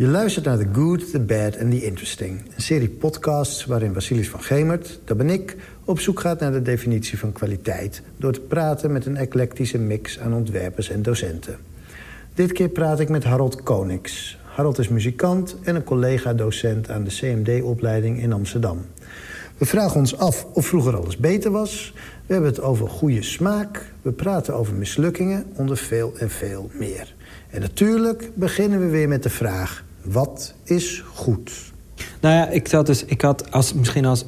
Je luistert naar The Good, The Bad and The Interesting. Een serie podcasts waarin Vasilis van Gemert, dat ben ik... op zoek gaat naar de definitie van kwaliteit... door te praten met een eclectische mix aan ontwerpers en docenten. Dit keer praat ik met Harold Konings. Harold is muzikant en een collega-docent aan de CMD-opleiding in Amsterdam. We vragen ons af of vroeger alles beter was. We hebben het over goede smaak. We praten over mislukkingen onder veel en veel meer. En natuurlijk beginnen we weer met de vraag... wat is goed? Nou ja, ik had dus, ik had als, misschien als,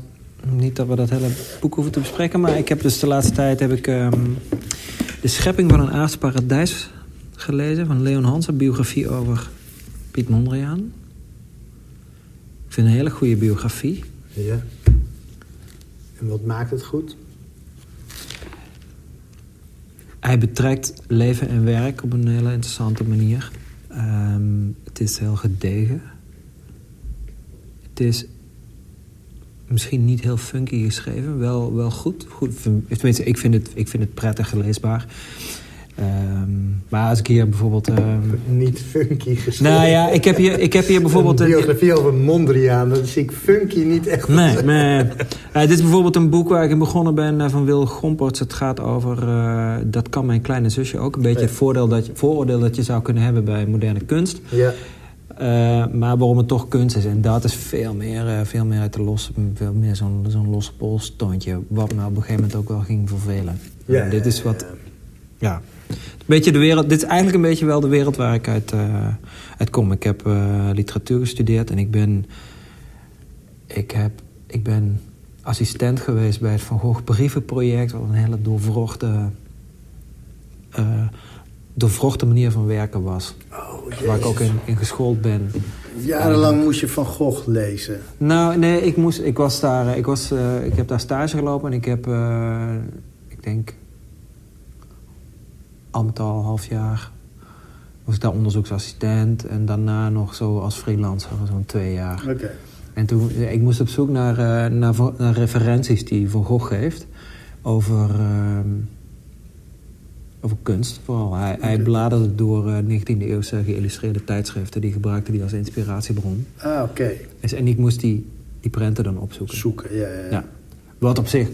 niet dat we dat hele boek hoeven te bespreken, maar ik heb dus de laatste tijd heb ik um, de schepping van een aards paradijs gelezen van Leon Hans, een biografie over Piet Mondriaan. Ik vind een hele goede biografie. Ja. En wat maakt het goed? Hij betrekt leven en werk op een hele interessante manier. Um, het is heel gedegen. Het is misschien niet heel funky geschreven, wel, wel goed. goed. Tenminste, ik vind, het, ik vind het prettig leesbaar. Um, maar als ik hier bijvoorbeeld... Um... Niet funky geschreven. Nou ja, ik heb hier, ik heb hier bijvoorbeeld... Een biografie over Mondriaan, dat zie ik funky niet echt. Nee, nee. Uh, dit is bijvoorbeeld een boek waar ik in begonnen ben uh, van Wil Gomperts. Het gaat over... Uh, dat kan mijn kleine zusje ook. Een beetje het voordeel dat je, vooroordeel dat je zou kunnen hebben bij moderne kunst. Ja. maar waarom het toch kunst is. En dat is veel meer, veel meer uit de losse... Veel meer zo'n zo'n losse polstoontje. Wat me op een gegeven moment ook wel ging vervelen. Ja, dit is wat... Ja, beetje de wereld, dit is eigenlijk een beetje wel de wereld waar ik uit, uh, uit kom. Ik heb uh, literatuur gestudeerd en ik ben, ik, heb, ik ben assistent geweest bij het Van Gogh brievenproject. Wat een hele doorvrochte, uh, doorvrochte manier van werken was. Oh, waar ik ook in, in geschoold ben. Jarenlang moest je Van Gogh lezen? Nou, nee, ik, moest, ik, was daar, ik, was, ik heb daar stage gelopen en ik heb, ik denk ambtaal, half jaar. Was ik daar onderzoeksassistent en daarna nog zo als freelancer, zo'n twee jaar. Oké. En toen, ik moest op zoek naar, uh, naar, naar, referenties die Van Gogh geeft over, uh, over kunst vooral. Hij, okay. hij bladerde door uh, 19e eeuwse geïllustreerde tijdschriften. Die gebruikte hij als inspiratiebron. Ah, oké. Okay. En ik moest die, die prenten dan opzoeken. Zoeken, ja, ja. ja. Wat op zich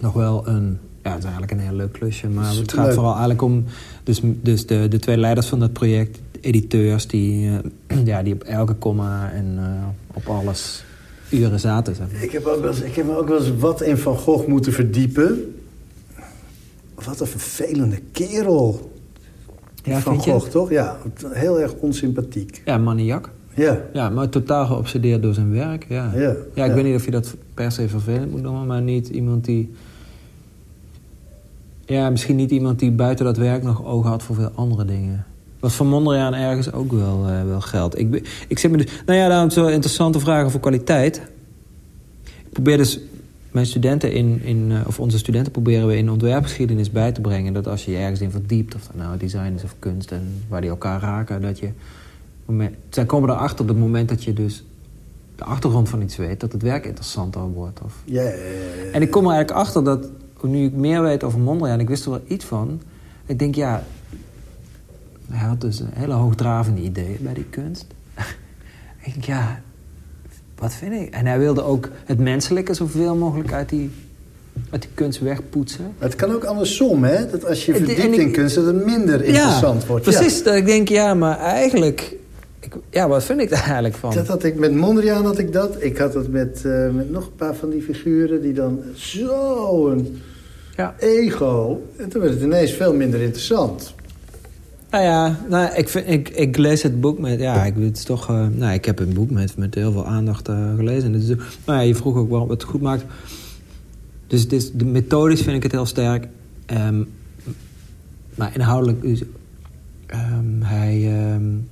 nog wel een ja, het is eigenlijk een heel leuk klusje. Maar het gaat leuk. vooral eigenlijk om dus, dus de, de twee leiders van dat project, editeurs, die, uh, ja, die op elke komma en uh, op alles uren zaten. Zeg maar. ik, heb ook wel eens, ik heb me ook wel eens wat in Van Gogh moeten verdiepen. Wat een vervelende kerel. Ja, van Gogh, je? toch? Ja, heel erg onsympathiek. Ja, maniak. Ja. ja, maar totaal geobsedeerd door zijn werk. Ja, ja, ja ik ja. weet niet of je dat per se vervelend moet noemen, maar niet iemand die ja, misschien niet iemand die buiten dat werk nog ogen had voor veel andere dingen. Wat van Mondriaan ergens ook wel, uh, wel geldt. Ik, ik zit me dus, nou ja, daarom zo interessante vragen voor kwaliteit. Ik probeer dus mijn studenten in, in uh, of onze studenten proberen we in ontwerpgeschiedenis bij te brengen. Dat als je je ergens in verdiept, of dat nou design is of kunst en waar die elkaar raken, dat je. Moment, zij komen erachter op het moment dat je dus de achtergrond van iets weet, dat het werk interessanter wordt. Of... Ja, ja, ja, ja, En ik kom er eigenlijk achter dat nu ik meer weet over Mondriaan, ik wist er wel iets van. Ik denk, ja, hij had dus een hele hoogdravende ideeën bij die kunst. ik denk, ja, wat vind ik? En hij wilde ook het menselijke zoveel mogelijk uit die, uit die kunst wegpoetsen. Maar het kan ook andersom, hè? Dat als je verdiept ik, in kunst, dat het minder interessant ja, wordt. Precies, ja. dat ik denk, ja, maar eigenlijk... Ik, ja, wat vind ik daar eigenlijk van? Dat had ik met Mondriaan had ik dat. Ik had het met, uh, met nog een paar van die figuren die dan zo een ja. ego. En toen werd het ineens veel minder interessant. Nou ja, nou, ik, vind, ik, ik lees het boek met... Ja, ik, het is toch, uh, nou, ik heb een boek met, met heel veel aandacht uh, gelezen. Dus, nou ja, je vroeg ook waarom het goed maakt. Dus het is, de methodisch vind ik het heel sterk. Um, maar inhoudelijk... Um, hij, um,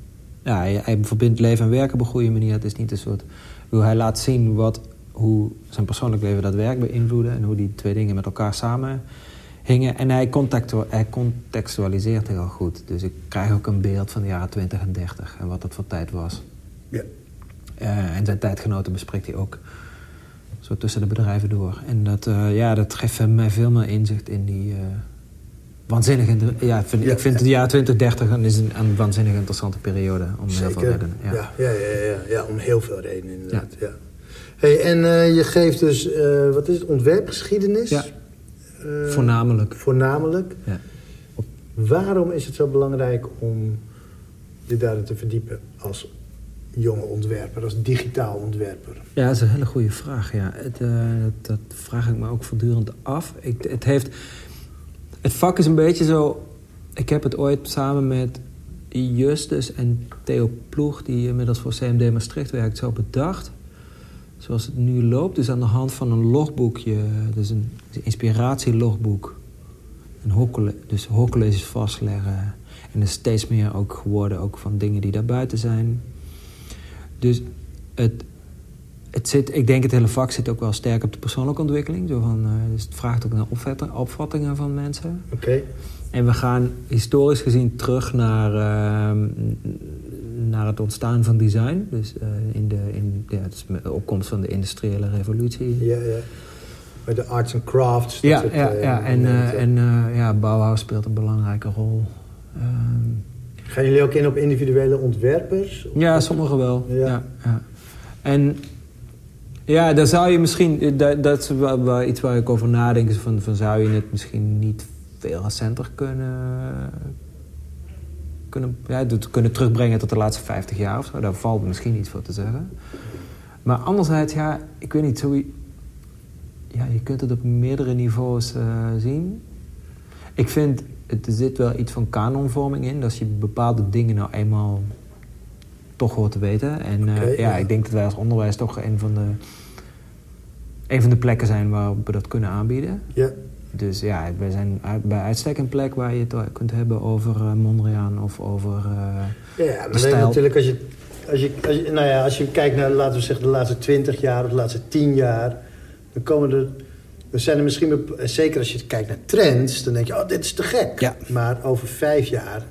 ja, hij, hij, verbindt leven en werken op een goede manier. Het is niet een soort... Hoe hij laat zien wat, hoe zijn persoonlijk leven dat werk beïnvloedde... en hoe die twee dingen met elkaar samen hingen. En hij, hij contextualiseert heel goed. Dus ik krijg ook een beeld van de jaren 20 en 30 en wat dat voor tijd was. Ja. Uh, en zijn tijdgenoten bespreekt hij ook zo tussen de bedrijven door. En dat, uh, ja, dat geeft mij veel meer inzicht in die, uh, waanzinnig... Ja, vind, Ja, ik vind ja. het jaar 2030 een, is een, een waanzinnig interessante periode. Om heel veel Zeker. redenen. Ja. Ja. Ja, ja, ja, ja, om heel veel redenen inderdaad. Ja. Hey, en eh, je geeft dus, eh, wat is het, ontwerpgeschiedenis? Ja. Eh, Voornamelijk. Voornamelijk. Ja. Waarom is het zo belangrijk om je daarin te verdiepen als jonge ontwerper, als digitaal ontwerper? Ja, dat is een hele goede vraag. Ja. Het, dat, dat vraag ik me ook voortdurend af. Ik, het, heeft, het vak is een beetje zo... Ik heb het ooit samen met Justus en Theo Ploeg... die inmiddels voor CMD Maastricht werkt, zo bedacht. Zoals het nu loopt. Dus aan de hand van een logboekje. Dus een inspiratielogboek. Een hockle, dus hockcolleges vastleggen. En er is steeds meer ook geworden ook van dingen die daarbuiten zijn. Dus het, het zit, ik denk het hele vak zit ook wel sterk op de persoonlijke ontwikkeling. Zo van, eh, dus het vraagt ook naar opvattingen van mensen. Oké. En we gaan historisch gezien terug naar, ehm, naar het ontstaan van design. Dus eh, in de, in, ja, dus met de opkomst van de industriële revolutie. Ja, ja. Met de arts and crafts. Ja, ja, eh, ja. en, momenten. en ja, Bauhaus speelt een belangrijke rol. Ehm, Gaan jullie ook in op individuele ontwerpers? Ja, sommigen wel. Ja. Ja. Ja, En ja, daar zou je misschien... Dat, dat is wel, wel iets waar ik over nadenk. Van, van zou je het misschien niet veel recenter kunnen... Kunnen, ja, kunnen terugbrengen tot de laatste 50 jaar of zo. Daar valt misschien iets voor te zeggen. Maar anderzijds, ja, ik weet niet, zo... Ja, je kunt het op meerdere niveaus eh, zien. Ik vind, het- er zit wel iets van kanonvorming in. Dat je bepaalde dingen nou eenmaal toch hoort te weten. En eh, ja, ja. ik denk dat wij als onderwijs toch een van de, een van de plekken zijn waarop we dat kunnen aanbieden. Ja. Dus ja, wij zijn uit- bij uitstek een plek waar je het kunt hebben over eh, Mondriaan of over... eh, Ja, maar stijl. natuurlijk als je, als, je, als, je, nou ja, als je kijkt naar, laten we zeggen, de laatste 20 jaar of de laatste 10 jaar, dan komen er, dan zijn er misschien, en zeker als je kijkt naar trends, dan denk je, oh, dit is te gek. Ja. Maar over vijf jaar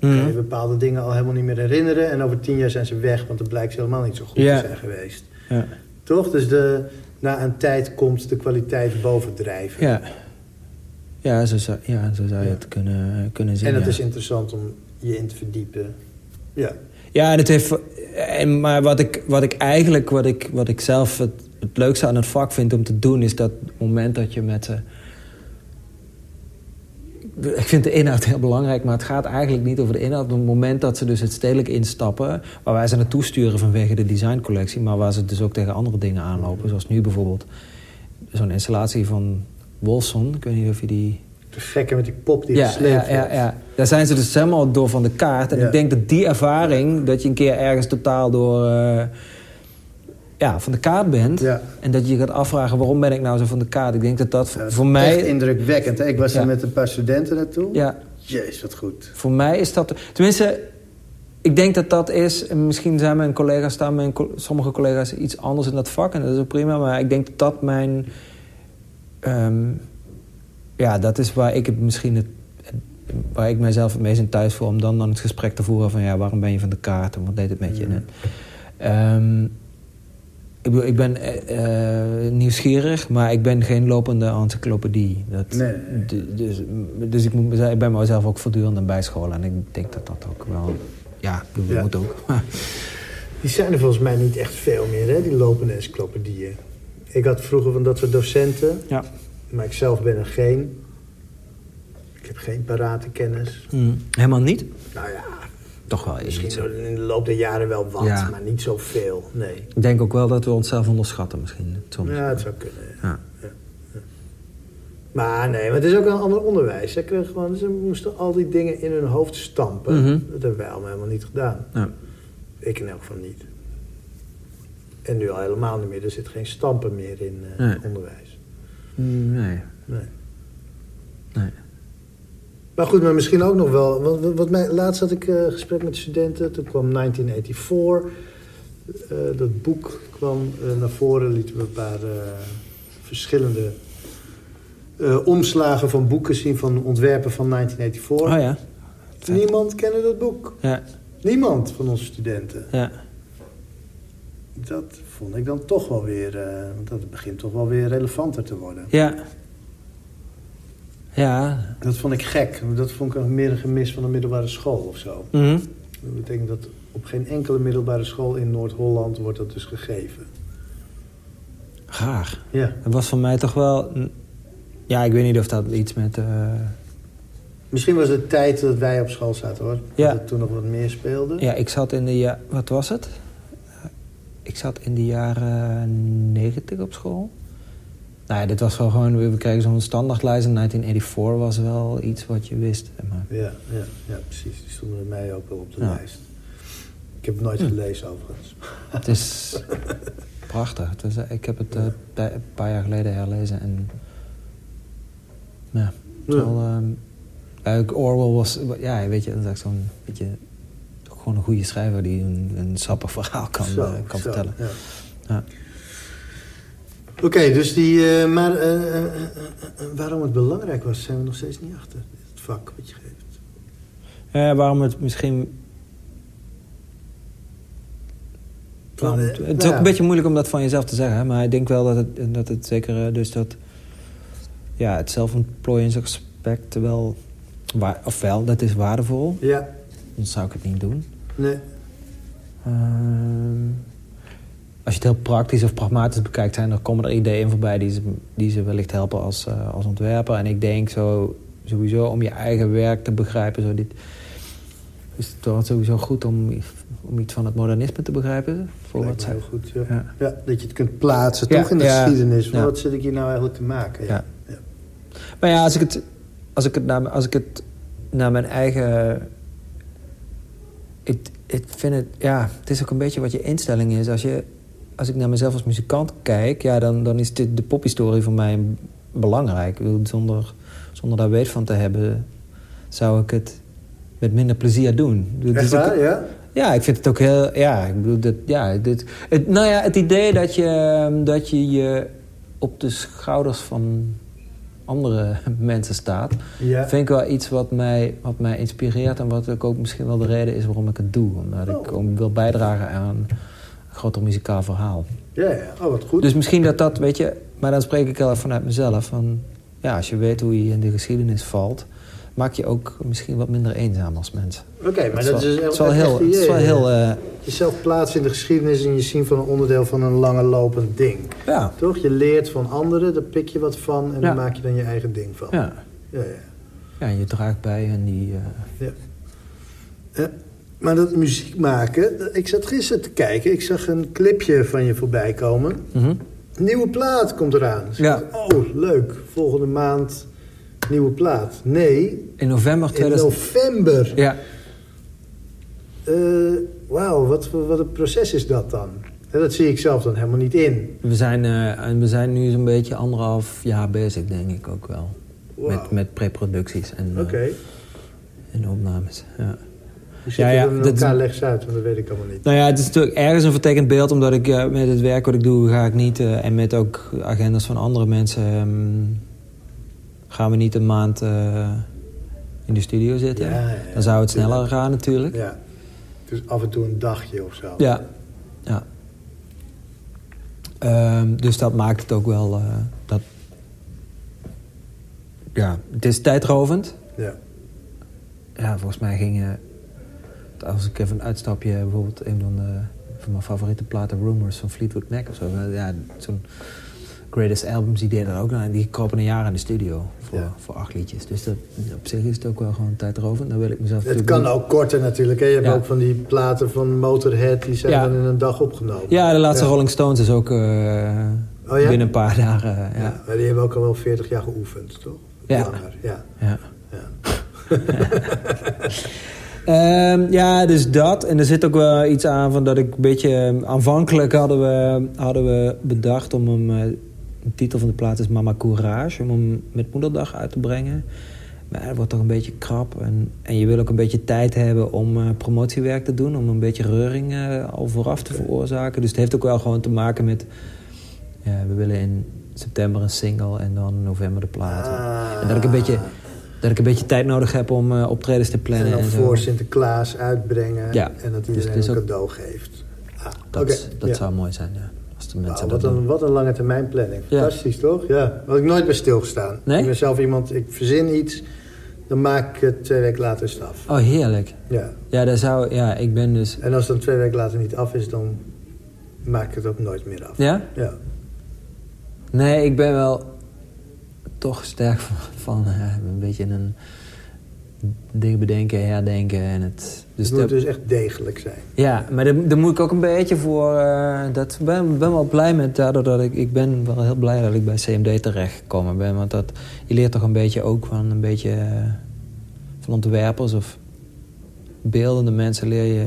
kan Mhm. je bepaalde dingen al helemaal niet meer herinneren en over tien jaar zijn ze weg, want dan blijkt ze helemaal niet zo goed Ja. te zijn geweest. ja. Toch? Dus de, na een tijd komt de kwaliteit bovendrijven. Ja. Ja, zo zou, ja, zo zou je Ja. het kunnen, kunnen zien. en het ja. is interessant om je in te verdiepen. Ja. Ja, en het heeft, en, maar wat ik, wat ik eigenlijk, wat ik, wat ik zelf het, het leukste aan het vak vind om te doen, is dat moment dat je met ze. Ik vind de inhoud heel belangrijk, maar het gaat eigenlijk niet over de inhoud. Op het moment dat ze dus het stedelijk instappen, waar wij ze naartoe sturen vanwege de designcollectie, maar waar ze dus ook tegen andere dingen aanlopen, zoals nu bijvoorbeeld zo'n installatie van Wolfson. Ik weet niet of je die De gekke met die pop die ja, gesleept ja, ja, ja. Daar zijn ze dus helemaal door van de kaart. En Ja. ik denk dat die ervaring, dat je een keer ergens totaal door... eh, ja, van de kaart bent. Ja. En dat je je gaat afvragen, waarom ben ik nou zo van de kaart? Ik denk dat dat Ja, dat voor mij... Echt indrukwekkend. Hè? Ik was er met een paar studenten naartoe. Ja, Jezus, wat goed. voor mij is dat... Tenminste, ik denk dat dat is... En misschien zijn mijn collega's, staan mijn, sommige collega's iets anders in dat vak. En dat is ook prima. Maar ik denk dat dat mijn... ehm, ja, dat is waar ik het misschien... Het, waar ik mijzelf het meest in thuis voel... om dan, dan het gesprek te voeren van... ja, waarom ben je van de kaart en wat deed het met je? Mm. En, ehm, ik, bedoel, ik ben eh, eh, nieuwsgierig, maar ik ben geen lopende encyclopedie. Dat, Nee. dus dus ik, moet, ik ben mezelf ook voortdurend aan bijscholen. En ik denk dat dat ook wel... Ja, dat Ja. moet ook. Die zijn er volgens mij niet echt veel meer, hè? die lopende encyclopedieën. Ik had vroeger van dat soort docenten, ja. maar ik zelf ben er geen. Ik heb geen parate kennis. Mm, helemaal niet? Nou ja, Toch wel misschien iets. in de loop der jaren wel wat, Ja. maar niet zoveel. Nee. Ik denk ook wel dat we onszelf onderschatten misschien. Soms. Ja, het zou kunnen. ja. Ja. Maar nee, maar het is ook een ander onderwijs. Ze, kregen gewoon, ze moesten al die dingen in hun hoofd stampen. Mhm. Dat hebben wij allemaal helemaal niet gedaan. Ja. Ik in elk geval niet. En nu al helemaal niet meer. Er zit geen stampen meer in eh, Nee. onderwijs. Mm, Nee. Nee. Nee. Maar goed, maar misschien ook nog wel. Want wat- wat mij, laatst had ik een gesprek met studenten. Toen kwam 1984. Eh, dat boek kwam eh, naar voren. Lieten we een paar verschillende omslagen van boeken zien. Van ontwerpen van 1984. Oh ja. Niemand kende dat boek. Ja. Niemand van onze studenten. Ja. Dat vond ik dan toch wel weer... want dat begint toch wel weer relevanter te worden. Ja. Ja. Dat vond ik gek. Dat vond ik meer een gemis van een middelbare school of zo. Mhm. Dat betekent dat op geen enkele middelbare school in Noord-Holland wordt dat dus gegeven. Raar. Ja. Het was voor mij toch wel... Ja, ik weet niet of dat iets met... eh, Misschien was het tijd dat wij op school zaten hoor. Ja. Dat toen nog wat meer speelde. Ja, ik zat in de... Ja, wat was het? Ik zat in de jaren 90 op school. Nou ja, dit was wel gewoon... We kregen zo'n standaardlijst en 1984 was wel iets wat je wist. Maar, Ja, ja, ja, precies. Die stonden bij mij ook wel op de Ja. lijst. Ik heb het nooit gelezen overigens. het is prachtig. Ik heb het eh, bij- een paar jaar geleden herlezen en... Ja, wel... ehm, Orwell was... Ja, weet je, dat is echt zo'n beetje... Gewoon een goede schrijver die een, een sappig verhaal kan, Zo, eh, kan zo, vertellen. ja. Oké, dus die... eh, maar eh, eh, waarom het belangrijk was, zijn we nog steeds niet achter. Het vak wat je geeft. Waarom het misschien... waarom het, het is nou ook ja. een beetje moeilijk om dat van jezelf te zeggen. Maar ik denk wel dat het, dat het zeker... Dus dat... Ja, het zelfontplooiingsaspect wel... Waar, ofwel, dat is waardevol. Ja, Dan zou ik het niet doen. nee. Ehm, als je het heel praktisch of pragmatisch bekijkt... Zijn er, komen er ideeën voorbij die ze, die ze wellicht helpen als, eh, als ontwerper. En ik denk zo, sowieso om je eigen werk te begrijpen... Zo dit, is het toch sowieso goed om, om iets van het modernisme te begrijpen. Voor Lijkt wat heel goed, ja. Ja. Ja, dat je het kunt plaatsen, Ja, toch in de ja. geschiedenis. Wat zit ik hier nou eigenlijk te maken? Ja. Ja. Maar ja, als ik het, als ik het, naar, als ik het naar mijn eigen... Ik, ik vind het, ja, het is ook een beetje wat je instelling is. Als, je, als ik naar mezelf als muzikant kijk, ja, dan, dan is dit, de pophistorie voor mij belangrijk. Ik bedoel, zonder, zonder daar weet van te hebben, zou ik het met minder plezier doen. Ik Echt dus ik- waar, ja? ja, ik vind het ook heel... Ja, ik bedoel, dat, ja, dit, het, nou ja, het idee dat je, dat je je op de schouders van andere mensen staat... Ja. vind ik wel iets wat mij, wat mij inspireert... en wat ook misschien wel de reden is waarom ik het doe. Omdat ik Oh. om wil bijdragen aan groter muzikaal verhaal. Ja, ja. Oh, wat goed. Dus misschien dat dat, weet je... Maar dan spreek ik heel vanuit mezelf. Van, ja, als je weet hoe je in de geschiedenis valt... maak je ook misschien wat minder eenzaam als mens. Oké, maar dat is, wel- is heel... Het is wel heel eh, Jezelf plaatsen in de geschiedenis en je zien van een onderdeel van een langer lopend ding. ja, Toch? Je leert van anderen, daar pik je wat van en Ja. daar maak je dan je eigen ding van. ja. Ja, ja. Ja, je draagt bij en die... eh, Eh, maar dat muziek maken, ik zat gisteren te kijken. Ik zag een clipje van je voorbij komen. mhm. Nieuwe plaat komt eraan. Dus Ja. dacht, oh, leuk. Volgende maand nieuwe plaat. Nee, In november in 2000... november. Ja, Eh, Wauw, wat, wat een proces is dat dan? Dat zie ik zelf dan helemaal niet in. we zijn, en we zijn nu zo'n beetje anderhalf jaar bezig, denk ik ook wel. Wauw. Met, met preproducties en, eh, Oké. en opnames. Ja. Hoe zit Ja, ja, dat elkaar? Leg eens uit, want dat weet ik allemaal niet. Nou ja, het is natuurlijk ergens een vertekend beeld... omdat ik eh, met het werk wat ik doe, ga ik niet... eh, en met ook agendas van andere mensen... ehm, gaan we niet een maand eh, in de studio zitten. Ja, ja, ja, Dan zou het sneller gaan natuurlijk. Ja. Dus af en toe een dagje of zo. Ja, ja. Ehm, dus dat maakt het ook wel... dat, ja, het is tijdrovend. Ja. Ja, volgens mij ging... eh, als ik even een uitstapje... bijvoorbeeld een van, de, van mijn favoriete platen... Rumors van Fleetwood Mac of zo. eh, Ja, zo'n greatest albums, die deden er ook. Die kropen een jaar in de studio voor, Ja. voor acht liedjes. Dus dat, op zich is het ook wel gewoon tijdrovend. Dan wil ik mezelf Het kan ook korter natuurlijk. Hè? Je hebt Ja. ook van die platen van Motorhead... die zijn Ja. dan in een dag opgenomen. Ja, de laatste. Rolling Stones is ook eh, Oh ja? binnen een paar dagen. eh, ja. Ja. maar die hebben ook al wel 40 jaar geoefend, toch? Ja. Langer, ja. Ja. ja. Ehm, ja, dus dat. En er zit ook wel iets aan van dat ik een beetje... Aanvankelijk hadden we, hadden we bedacht om hem... eh, de titel van de plaat is Mama Courage. Om hem met moederdag uit te brengen. Maar het wordt toch een beetje krap. En, en je wil ook een beetje tijd hebben om eh, promotiewerk te doen. Om een beetje reuring eh, al vooraf te veroorzaken. Dus het heeft ook wel gewoon te maken met... Ja, we willen in september een single en dan in november de plaat. Ah. En dat ik een beetje... Dat ik een beetje tijd nodig heb om eh, optredens te En plannen. dan En, zo. voor Sinterklaas uitbrengen. Ja. En dat Dus iedereen is een ook- cadeau geeft. Ah, Dat, dat ja. zou mooi zijn, ja. Als de mensen wat, doen. een, wat een lange termijn planning. Fantastisch, toch? Ja. Had ik nooit bij stilgestaan. Nee? Ik ben zelf iemand, ik verzin iets, dan maak ik het twee weken later het af. Oh, heerlijk. Ja. Ja, daar zou... Ja, ik ben dus... En als het dan twee weken later niet af is, dan maak ik het ook nooit meer af. Ja? Ja. Nee, ik ben wel toch sterk van, van eh, een beetje een ding bedenken, herdenken en het... Dus het moet dat- dus echt degelijk zijn. ja, maar daar, daar moet ik ook een beetje voor... eh, dat ben, ben wel blij met daardoor dat ik... Ik ben wel heel blij dat ik bij CMD terechtgekomen ben. Want dat, je leert toch een beetje ook van een beetje... eh, van ontwerpers of beeldende mensen leer je...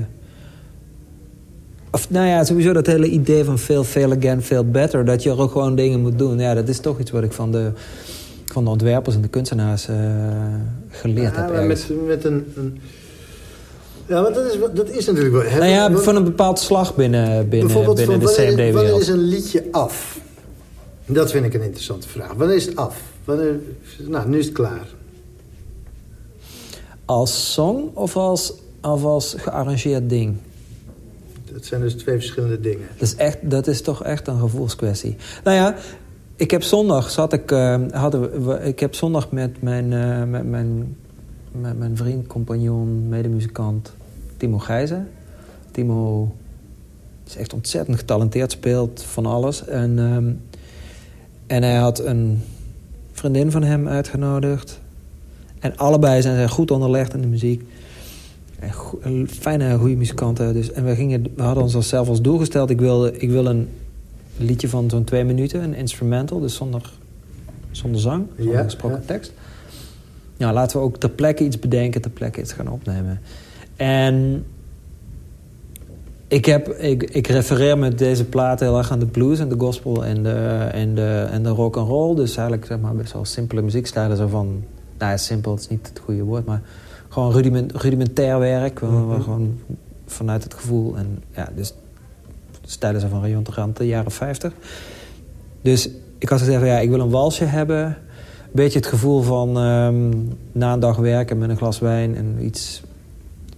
Of nou ja, sowieso dat hele idee van veel, veel again, veel better. Dat je ook gewoon dingen moet doen. Ja, dat is toch iets wat ik van de, van de ontwerpers en de kunstenaars eh, geleerd Ja, heb. met, met een, een... Ja, want dat is, dat is natuurlijk wel... Nou ja, van een bepaald slag binnen, binnen, binnen de van wanneer, CMD-wereld. is een liedje af? Dat vind ik een interessante vraag. Wanneer is het af? Wanneer, nou, nu is het klaar. Als song of als, of als gearrangeerd ding? Dat zijn dus twee verschillende dingen. Dat is, echt, dat is toch echt een gevoelskwestie. Nou ja, ik heb zondag zat ik, eh, hadden ik heb zondag met mijn, eh, met mijn, met mijn vriend, compagnon, medemuzikant Timo Gijzen. Timo is echt ontzettend getalenteerd, speelt van alles. En, ehm, en hij had een vriendin van hem uitgenodigd. En allebei zijn zij goed onderlegd in de muziek. En fijne, goede muzikanten. Dus, en we, gingen, we hadden ons zelf als doel gesteld... ik, wilde, ik wil een liedje van zo'n twee minuten, een instrumental... dus zonder, zonder zang, zonder Ja, gesproken ja. tekst. Nou, laten we ook ter plekke iets bedenken... ter plekke iets gaan opnemen. En ik, heb, ik, ik refereer met deze plaat heel erg aan de blues en de gospel en de, en de, en de rock and roll. Dus eigenlijk zeg maar best wel simpele muziekstijlen. Zo van, nou ja, simpel is niet het goede woord, maar gewoon rudiment, rudimentair werk. Mhm. Gewoon vanuit het gevoel. En ja, dus stijlen zo van Rayon Tarant, de jaren 50. Dus ik had gezegd, ja, ik wil een walsje hebben. Een beetje het gevoel van ehm, na een dag werken met een glas wijn en iets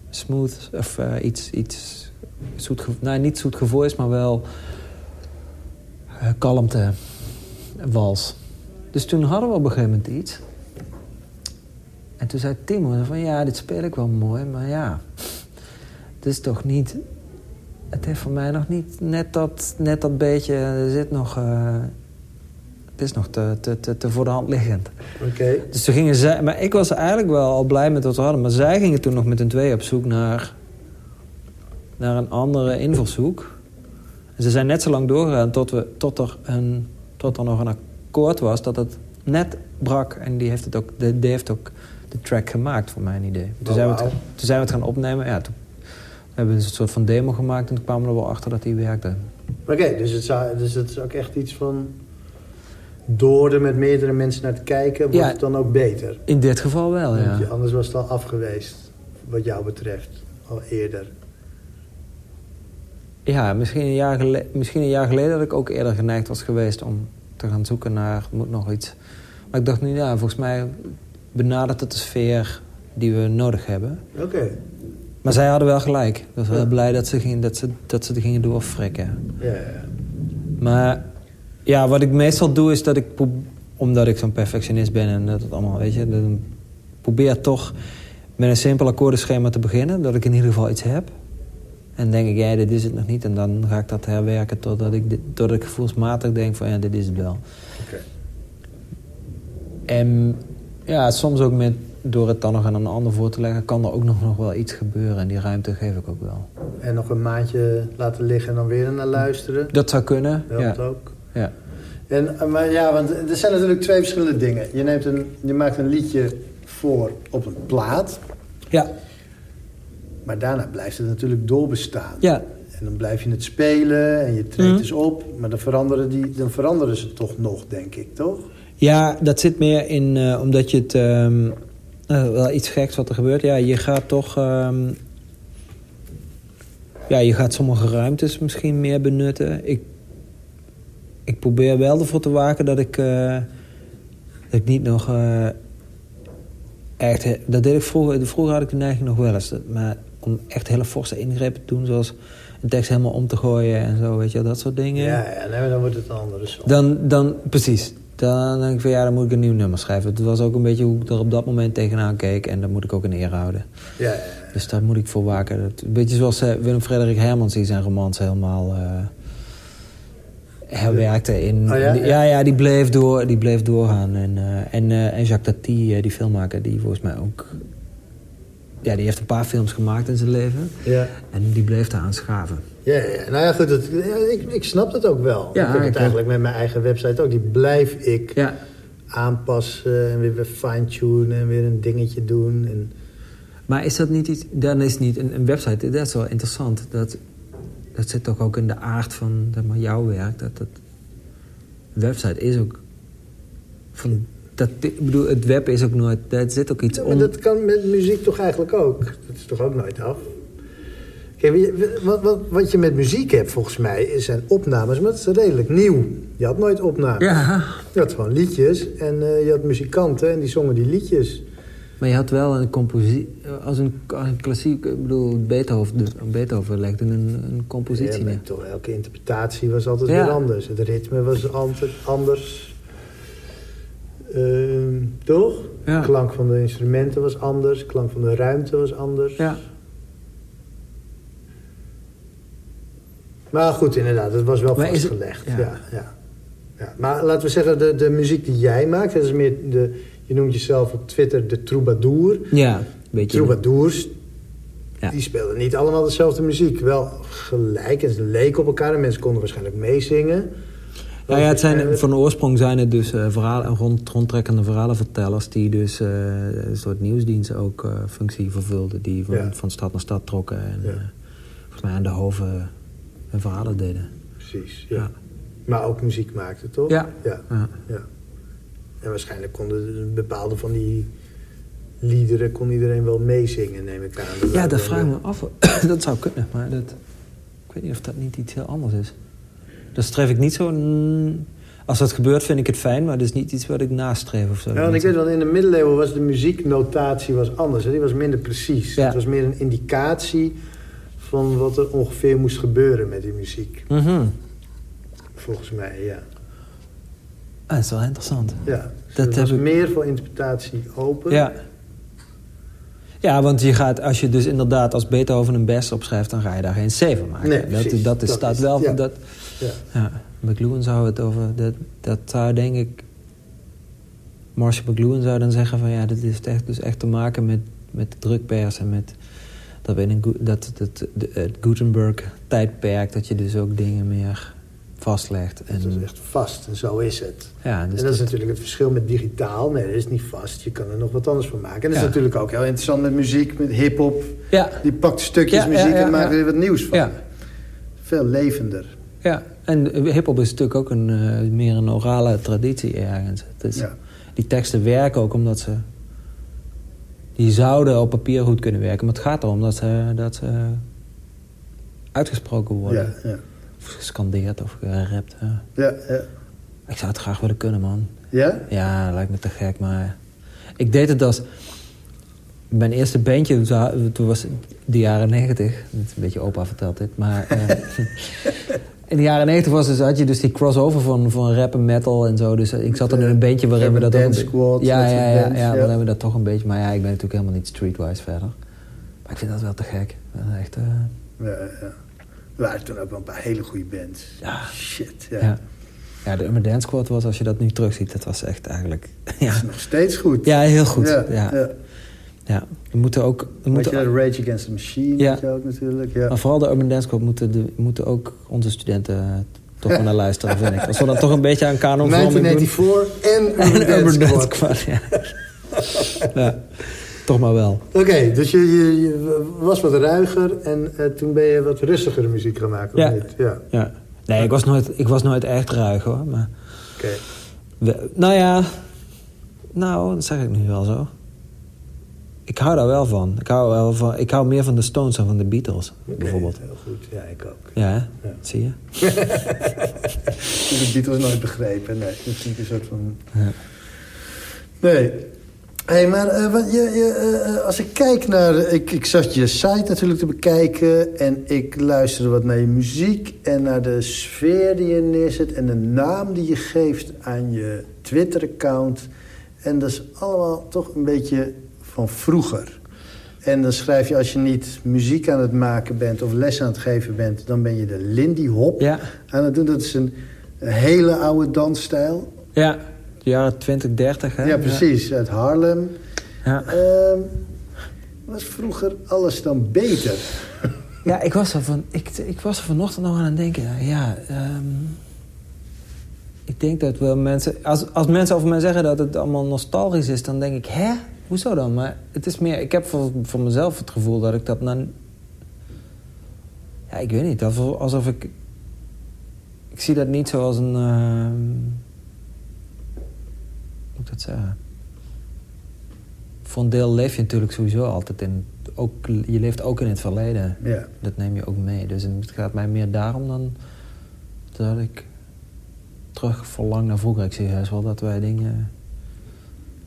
smooth of eh, iets, iets zoet, nou niet zoet gevois, maar wel eh, kalmte, wals. Dus toen hadden we op een gegeven moment iets. En toen zei Timo van ja, dit speel ik wel mooi, maar ja, het is toch niet. Het heeft voor mij nog niet net dat, net dat beetje. Er zit nog. eh, het is nog te, te, te, te voor de hand liggend. Oké. Dus toen gingen zij, maar ik was eigenlijk wel al blij met wat we hadden. Maar zij gingen toen nog met een twee op zoek naar, naar een andere invalshoek. En ze zijn net zo lang doorgegaan tot, we, tot, er een, tot er nog een akkoord was dat het net brak. En die heeft, het ook, die, die heeft ook de track gemaakt, voor mijn idee. Toen, Oh, zijn, we het, toen zijn we het gaan opnemen. Ja, toen hebben we een soort van demo gemaakt en toen kwamen we er wel achter dat die werkte. Oké, dus, het zou- dus het is ook echt iets van... Door er met meerdere mensen naar te kijken, wordt Ja. het dan ook beter. In dit geval wel, ja. Want anders was het al af geweest, wat jou betreft. Al eerder. Ja, misschien een, jaar geleden, misschien een jaar geleden dat ik ook eerder geneigd was geweest om te gaan zoeken naar moet nog iets. Maar ik dacht nu, ja, volgens mij benadert het de sfeer die we nodig hebben. Oké. Maar zij hadden wel gelijk. Ik was wel Ja. blij dat ze, gingen, dat, ze, dat ze er gingen doorfrikken. Ja, ja. Maar ja, wat ik meestal doe is dat ik, omdat ik zo'n perfectionist ben en dat het allemaal, weet je, dan probeer toch met een simpel akkoordenschema te beginnen, dat ik in ieder geval iets heb. En denk ik, ja, dit is het nog niet. En dan ga ik dat herwerken totdat ik, dit- totdat ik gevoelsmatig denk van, ja, dit is het wel. Oké. En ja, soms ook met, door het dan nog aan een ander voor te leggen, kan er ook nog, nog wel iets gebeuren. En die ruimte geef ik ook wel. En nog een maandje laten liggen en dan weer naar luisteren. Dat zou kunnen, Helpt ja. ook. ja. En, eh, maar ja, want er zijn natuurlijk twee verschillende dingen. Je, neemt een, je maakt een liedje voor op een plaat. Ja, Maar daarna blijft het natuurlijk doorbestaan. ja, En dan blijf je het spelen en je treedt Mhm. dus op. Maar dan veranderen, die, dan veranderen ze toch nog, denk ik, toch? Ja, dat zit meer in eh, omdat je het. ehm, eh, wel iets geks wat er gebeurt. Ja, je gaat toch. ehm, ja, je gaat sommige ruimtes misschien meer benutten. Ik, ik probeer wel ervoor te waken dat ik. eh, dat ik niet nog. eh, echt. Dat deed ik vroeger. Vroeger had ik de neiging nog wel eens. Maar om echt hele forse ingrepen te doen, zoals een tekst helemaal om te gooien en zo, weet je dat soort dingen. Ja, ja nee, dan wordt het een andere song. Dan, dan, precies. Dan denk ik van ja, dan moet ik een nieuw nummer schrijven. Het was ook een beetje hoe ik er op dat moment tegenaan keek. En dat moet ik ook in eer houden. Ja, ja, Dus daar moet ik voor waken. Dat, een beetje zoals eh, Willem Frederik Hermans die zijn romans helemaal eh, herwerkte in... Oh ja? ja? ja, die, bleef door, die bleef doorgaan. En, eh, en, en Jacques Tati, die filmmaker, die volgens mij ook... Ja, die heeft een paar films gemaakt in zijn leven. ja. En die bleef daar aan schaven. Ja, ja, nou ja, goed, dat, ja, ik, ik snap het ook wel. Ja, ik heb het eigenlijk met mijn eigen website ook. Die blijf ik aanpassen en weer fine-tunen en weer een dingetje doen. En, Maar is dat niet iets... Dan is niet een, een website, dat is wel interessant. Dat, dat zit toch ook in de aard van maar, jouw werk. Dat, dat website is ook... Van, dat, ik bedoel, het web is ook nooit... Er zit ook iets Ja, maar om... dat kan met muziek toch eigenlijk ook? Dat is toch ook nooit af? Kijk, wat, wat, wat je met muziek hebt volgens mij zijn opnames, maar dat is redelijk nieuw. Je had nooit opnames. Ja, Je had gewoon liedjes en eh, je had muzikanten en die zongen die liedjes. maar je had wel een compositie... Als een, als een klassiek... Ik bedoel, Beethoven, Beethoven legde een, een compositie Ja, maar toch, elke interpretatie was altijd Ja. weer anders. Het ritme was altijd anders. Ehm, toch? Ja. De klank van de instrumenten was anders. De klank van de ruimte was anders. Ja. Maar goed, inderdaad, het was wel Maar het- vastgelegd. ja. ja. Ja, ja. Maar laten we zeggen, de, de muziek die jij maakt, dat is meer de, je noemt jezelf op Twitter de troubadour. Ja, een beetje... Troubadours, Ja. die speelden niet allemaal dezelfde muziek. Wel gelijk, en ze leken op elkaar en mensen konden waarschijnlijk meezingen. Nou ja, het zijn, Eh, van oorsprong zijn het dus verhalen, rond, rondtrekkende verhalenvertellers... die dus eh, een soort nieuwsdienst ook functie vervulden. Die van, Ja. van stad naar stad trokken en Ja. volgens mij aan de hoven hun verhalen deden. Precies, ja. Ja. Maar ook muziek maakten, toch? Ja. ja. Ja. En waarschijnlijk konden bepaalde van die liederen kon iedereen wel meezingen, neem ik aan. Ja, dat vraag ik me af. dat zou kunnen, maar dat, ik weet niet of dat niet iets heel anders is. Dat streef ik niet zo... Als dat gebeurt vind ik het fijn, maar dat is niet iets wat ik nastreef of zo. Ja, want ik weet wel, in de middeleeuwen was de muzieknotatie was anders. Hè? Die was minder precies. Ja. Het was meer een indicatie van wat er ongeveer moest gebeuren met die muziek. Mhm. Volgens mij, ja. Ah, dat is wel interessant. ja. Dus Dat was ik- meer voor interpretatie open. Ja. Ja, want je gaat, als je dus inderdaad als Beethoven een best opschrijft... dan ga je daar geen C van maken. Nee, dat, dat is, Dat staat is- wel... ja. Dat, Ja. ja, McLuhan zou het over... Dat, dat zou denk ik... Marshall McLuhan zou dan zeggen van... ja, dit heeft echt, dus echt te maken met, met de drukpers... en met dat, we in een, dat, dat, de- het Gutenberg-tijdperk... dat je dus ook dingen meer vastlegt. En, Het is echt vast en zo is het. ja, dus en dat is dat- natuurlijk het verschil met digitaal. Nee, dat is niet vast. Je kan er nog wat anders van maken. En dat Ja. is natuurlijk ook heel interessant met muziek, met hip-hop. ja, Die pakt stukjes Ja, muziek en maakt er wat nieuws van. ja. Veel levender. Ja, en hiphop is natuurlijk ook een, eh, meer een orale traditie ergens. Het is, Ja. Die teksten werken ook omdat ze... Die zouden op papier goed kunnen werken. Maar het gaat erom dat ze, dat ze uitgesproken worden. Ja, ja. Of gescandeerd of gerapt. Ja. Ja, ja. Ik zou het graag willen kunnen, man. Ja? Ja, lijkt me te gek, maar... Ik deed het als... Mijn eerste bandje, toen was de jaren negentig. Het is een beetje opa vertelt dit, maar... eh, in de jaren negentig was dus, had je dus die crossover van, van rap en metal en zo. Dus ik zat dan in een bandje waarin we dat ook... Dance Squad, ja, dat ja, ja, ja, ja. waarin we dat toch een beetje... Maar ja, ik ben natuurlijk helemaal niet streetwise verder. Maar ik vind dat wel te gek. Dat is Echt, eh, Ja, ja. Er waren toen ook wel een paar hele goede bands. Ja. Shit, ja. ja. ja. de Dance Squad was, als je dat nu terugziet, dat was echt eigenlijk... Dat ja, is nog steeds goed. ja heel goed. Ja, Ja, ja. We moeten ook... We moeten, je, Rage Against the Machine, Ja. ook natuurlijk. Ja. Maar vooral de Urban Dance Club moeten, de, moeten ook onze studenten eh, toch wel naar luisteren, vind ik. Als we dan toch een beetje aan kanonvorming doen. 1984 en Urban En Urban Dance. Squad, ja. ja. Toch maar wel. Oké, dus je, je, je was wat ruiger en eh, toen ben je wat rustigere muziek gaan maken, of Ja. niet? Ja, Ja. Nee, ik was, nooit, ik was nooit echt ruig hoor. Maar oké. nou ja, nou, dat zeg ik nu wel zo. Ik hou daar wel van. Ik hou, wel van. ik hou meer van de Stones dan van de Beatles, Oké, bijvoorbeeld. Heel goed, ja, ik ook. Ja, hè? Ja. zie je? Ik heb de Beatles nooit begrepen, nee. Dat ik een soort van... Ja. Nee. hey, maar uh, wat, je, je, uh, als ik kijk naar... Ik, ik zat je site natuurlijk te bekijken... en ik luisterde wat naar je muziek... en naar de sfeer die je neerzet... en de naam die je geeft aan je Twitter-account. En dat is allemaal toch een beetje van vroeger. En dan schrijf je als je niet muziek aan het maken bent... of les aan het geven bent... dan ben je de Lindy Hop Ja. aan het doen. Dat is een hele oude dansstijl. Ja, de jaren 20, 30. Hè? Ja, precies. Uit Harlem. Ja. Ehm, was vroeger alles dan beter? Ja, ik was er, van, ik, ik was er vanochtend nog aan het denken. Ja, ehm, ik denk dat wel mensen... Als, als mensen over mij zeggen dat het allemaal nostalgisch is... dan denk ik, hè? Hoezo dan? Maar het is meer... Ik heb voor, voor mezelf het gevoel dat ik dat dan... Ja, ik weet niet. Alsof, alsof ik... Ik zie dat niet zoals een... ehm, hoe moet ik dat zeggen? Voor een deel leef je natuurlijk sowieso altijd in... Ook, je leeft ook in het verleden. Ja. Dat neem je ook mee. Dus het gaat mij meer daarom dan dat ik terug verlang naar vroeger. Ik zie juist wel dat wij dingen...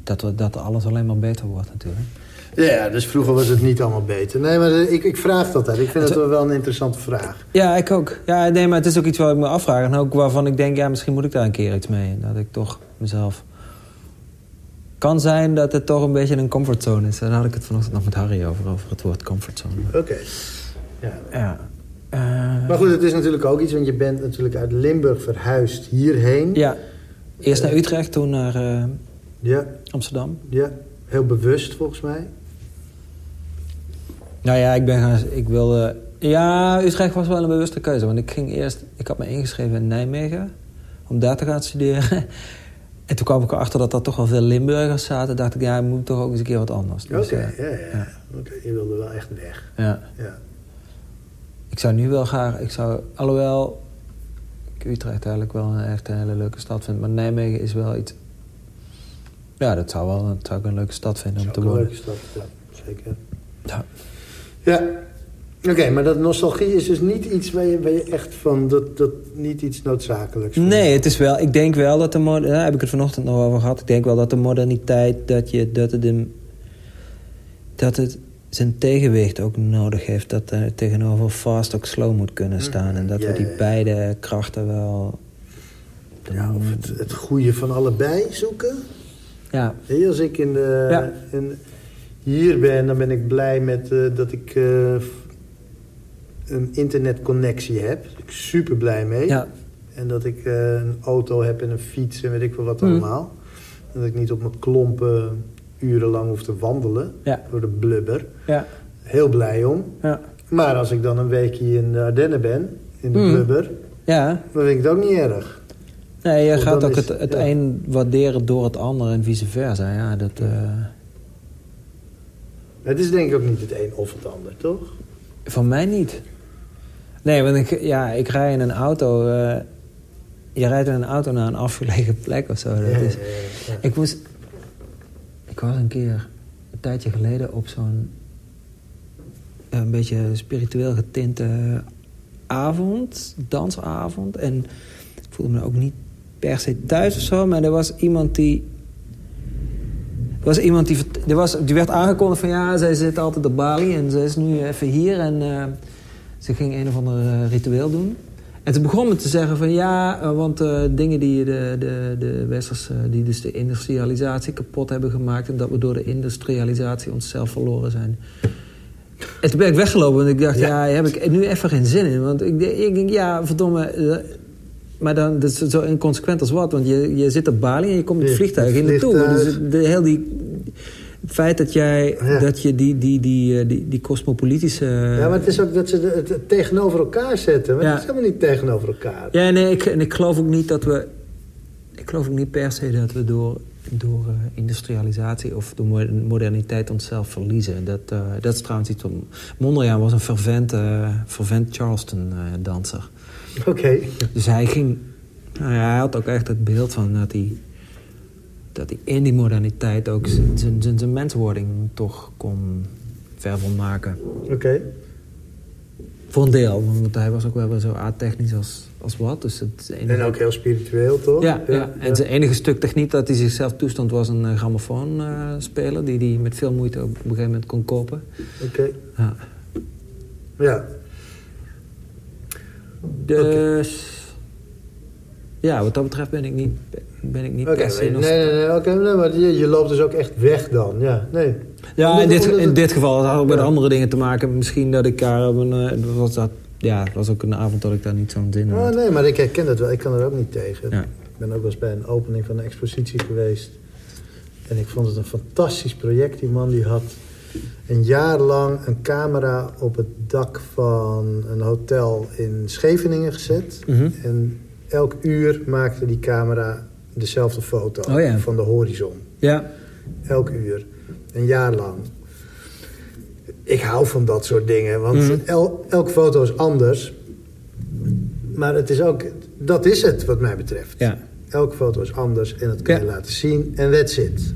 Dat, dat alles alleen maar beter wordt natuurlijk. Ja, dus vroeger was het niet allemaal beter. Nee, maar ik, ik vraag het altijd. Ik vind het wel een interessante vraag. Ja, ik ook. Ja, nee, maar het is ook iets waar ik me afvraag. En ook waarvan ik denk, ja, misschien moet ik daar een keer iets mee. Dat ik toch mezelf... Kan zijn dat het toch een beetje een comfortzone is. Daar had ik het vanochtend nog met Harry over, over het woord comfortzone. Oké. Ja. Ja. Eh, Maar goed, het is natuurlijk ook iets, want je bent natuurlijk uit Limburg verhuisd hierheen. Ja. Eerst naar Utrecht, toen naar eh, Ja, Amsterdam. ja. Heel bewust volgens mij. Nou ja, ik ben gaan... Ik wilde... Ja, Utrecht was wel een bewuste keuze. Want ik ging eerst... Ik had me ingeschreven in Nijmegen. Om daar te gaan studeren. En toen kwam ik erachter dat er toch wel veel Limburgers zaten. dacht ik, ja, moet toch ook eens een keer wat anders. Oké, Dus, eh, ja, ja. ja. Oké, je wilde wel echt weg. ja. Ja. Ik zou nu wel graag... Ik zou... Alhoewel... Ik Utrecht eigenlijk wel een echt een hele leuke stad vind. Maar Nijmegen is wel iets... Ja, dat zou wel dat zou ik een leuke stad vinden om te ook een wonen. leuke stad, ja, zeker. Ja. Ja. Oké, maar dat nostalgie is dus niet iets waar je, waar je echt van... Dat, dat niet iets noodzakelijks vindt. Nee, het is wel. Ik denk wel dat de Daar heb ik het vanochtend nog over gehad. Ik denk wel dat de moderniteit dat je dat het een, dat het zijn tegenwicht ook nodig heeft. Dat er tegenover fast ook slow moet kunnen staan. En dat Ja, we die ja, ja. beide krachten wel. Ja, of het, het goede van allebei zoeken. Ja, als ik in de, Ja. in, hier ben, dan ben ik blij met eh, dat ik eh, een internetconnectie heb. Daar ben ik super blij mee. ja, En dat ik eh, een auto heb en een fiets en weet ik veel wat Mhm. allemaal. En dat ik niet op mijn klompen urenlang hoef te wandelen ja, door de blubber. ja, Heel blij om. ja. Maar als ik dan een weekje in de Ardennen ben, in de Mhm. blubber, ja. dan vind ik het ook niet erg. Nee, je Of gaat ook is- het, het ja. een waarderen door het ander en vice versa. Ja, dat, eh, Het is denk ik ook niet het een of het ander, toch? Van mij niet. Nee, want ik, ja, ik rij in een auto. eh, je rijdt in een auto naar een afgelegen plek of zo. Dat Ja, is, ik moest. Ik was een keer een tijdje geleden op zo'n. een beetje spiritueel getinte avond, dansavond. En ik voelde me ook niet per se thuis of zo, maar er was iemand die. Er was iemand die, er was, die werd aangekondigd van ja, zij zit altijd op Bali en ze is nu even hier en eh, ze ging een of ander eh, ritueel doen. En toen begon me te zeggen van ja, eh, want dingen die de, de, de westers, die dus de industrialisatie kapot hebben gemaakt en dat we door de industrialisatie onszelf verloren zijn. En toen ben ik weggelopen want ik dacht, ja, Ja. heb ik nu even geen zin in. Want ik, ik denk, ja, verdomme, maar dan, dat is zo inconsequent als wat. Want je, je zit op Bali en je komt met het vliegtuig hier naartoe. Dus de, heel die, het feit dat jij Ja. dat je die, die, die, eh, die, die cosmopolitische... Ja, maar het is ook dat ze het, tegenover elkaar zetten. Maar Ja. het is helemaal niet tegenover elkaar. Ja, nee, ik, en ik geloof ook niet dat we... Ik geloof ook niet per se dat we door, door eh, industrialisatie of door mo- moderniteit onszelf verliezen. Dat, eh, dat is trouwens iets om... Mondriaan was een fervent, fervent Charleston-danser. Oké. Dus hij ging... Nou ja, hij had ook echt het beeld van dat hij... Dat hij in die moderniteit ook zijn- menswording toch kon vervolmaken. Oké. Voor een deel, want hij was ook wel zo aardtechnisch als, als wat. Dus het enige... En ook heel spiritueel, toch? Ja, ja, en zijn enige stuk techniek dat hij zichzelf toestond was een uh, grammofoonspeler... die hij met veel moeite op een gegeven moment kon kopen. Oké. Ja. Ja. Dus... Ja, wat dat betreft ben ik niet, ben ik niet per se nee, nee, nee, nee, oké, nee, maar je, je loopt dus ook echt weg dan. Ja, nee. Ja, Omdat- in dit, in het- dit geval had ook met Ja. andere dingen te maken. Misschien dat ik daar een... eh, was dat, ja, het was ook een avond dat ik daar niet zo'n zin in Ah, had. nee, maar ik herken dat wel. Ik kan er ook niet tegen. Ja. Ik ben ook wel eens bij een opening van een expositie geweest. En ik vond het een fantastisch project. Die man die had een jaar lang een camera op het dak van een hotel in Scheveningen gezet. Mhm. En elk uur maakte die camera dezelfde foto Oh ja. van de horizon. Ja, Elk uur. Een jaar lang. Ik hou van dat soort dingen. Want Mhm. el- elke foto is anders. Maar het is ook... Dat is het, wat mij betreft. ja. Elke foto is anders en dat kun je Ja. laten zien. En that's it.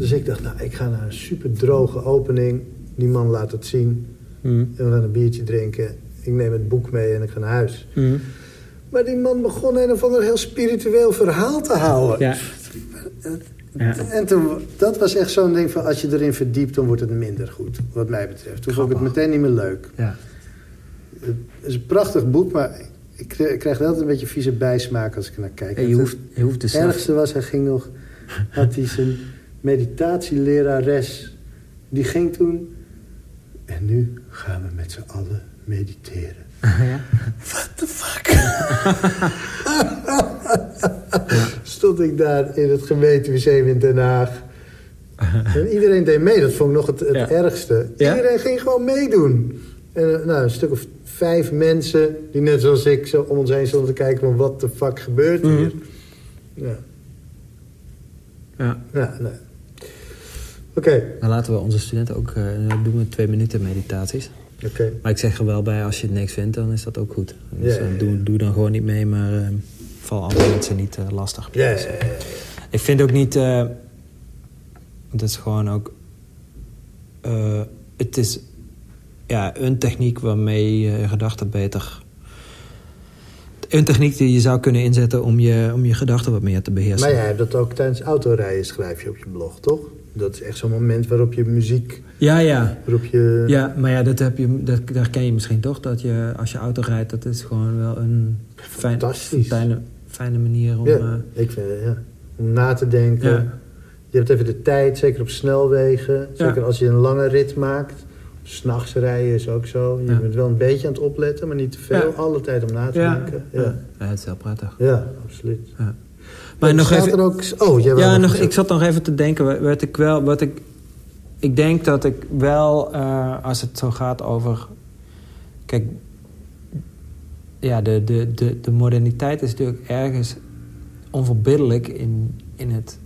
Dus ik dacht, nou, ik ga naar een super droge opening. Die man laat het zien. Mhm. En we gaan een biertje drinken. Ik neem het boek mee en ik ga naar huis. Mhm. Maar die man begon een of ander heel spiritueel verhaal te houden. Ja. Ja. En toen, dat was echt zo'n ding van... als je erin verdiept, dan wordt het minder goed. Wat mij betreft. Toen vond ik het meteen niet meer leuk. Ja. Het is een prachtig boek, maar ik krijg, altijd een beetje vieze bijsmaak als ik er naar kijk. En je, hoeft, je hoeft dus Het zelf... ergste was, hij ging nog... had hij zijn meditatielerares... die ging toen... en nu gaan we met z'n allen mediteren. ja. What the fuck? Stond ik daar in het gemeentemuseum in Den Haag. En iedereen deed mee. Dat vond ik nog het, het Ja. ergste. Ja? Iedereen ging gewoon meedoen. En eh, nou, een stuk of vijf mensen... die net zoals ik zo om ons heen stonden te kijken... van wat de fuck gebeurt Mhm. hier? Ja, ja. ja nee. Oké, Dan laten we onze studenten ook... dan doen we twee minuten meditaties. oké. Maar ik zeg er wel bij, als je het niks vindt, dan is dat ook goed. Dus eh, doe, dan gewoon niet mee, maar eh, val andere mensen niet lastig. Ja. Ik vind ook niet... het is gewoon ook... het is ja, een techniek waarmee je gedachten beter... Een techniek die je zou kunnen inzetten om je, om je gedachten wat meer te beheersen. Maar jij hebt dat ook tijdens autorijden schrijf je op je blog, toch? Dat is echt zo'n moment waarop je muziek... Ja, ja. waarop je... Ja, maar ja, dat heb je, dat, daar ken je misschien toch. Dat je, als je auto rijdt, dat is gewoon wel een fijn, Fantastisch. fijne, fijne manier om... Ja, eh, ik vind het, ja. Om na te denken. Ja. Je hebt even de tijd, zeker op snelwegen. Zeker Ja. als je een lange rit maakt. S'nachts rijden is ook zo. Je bent wel een beetje aan het opletten, maar niet te veel. Alle tijd om na te denken. Ja. Ja, ja, het is heel prettig. ja absoluut. Maar nog even... er ook... Oh, jij Ja, nog ik zat nog even te denken, wat ik wel, wat ik, ik denk dat ik wel, eh, als het zo gaat over, kijk, ja, de, de, de, de moderniteit is natuurlijk ergens onverbiddelijk in, in het,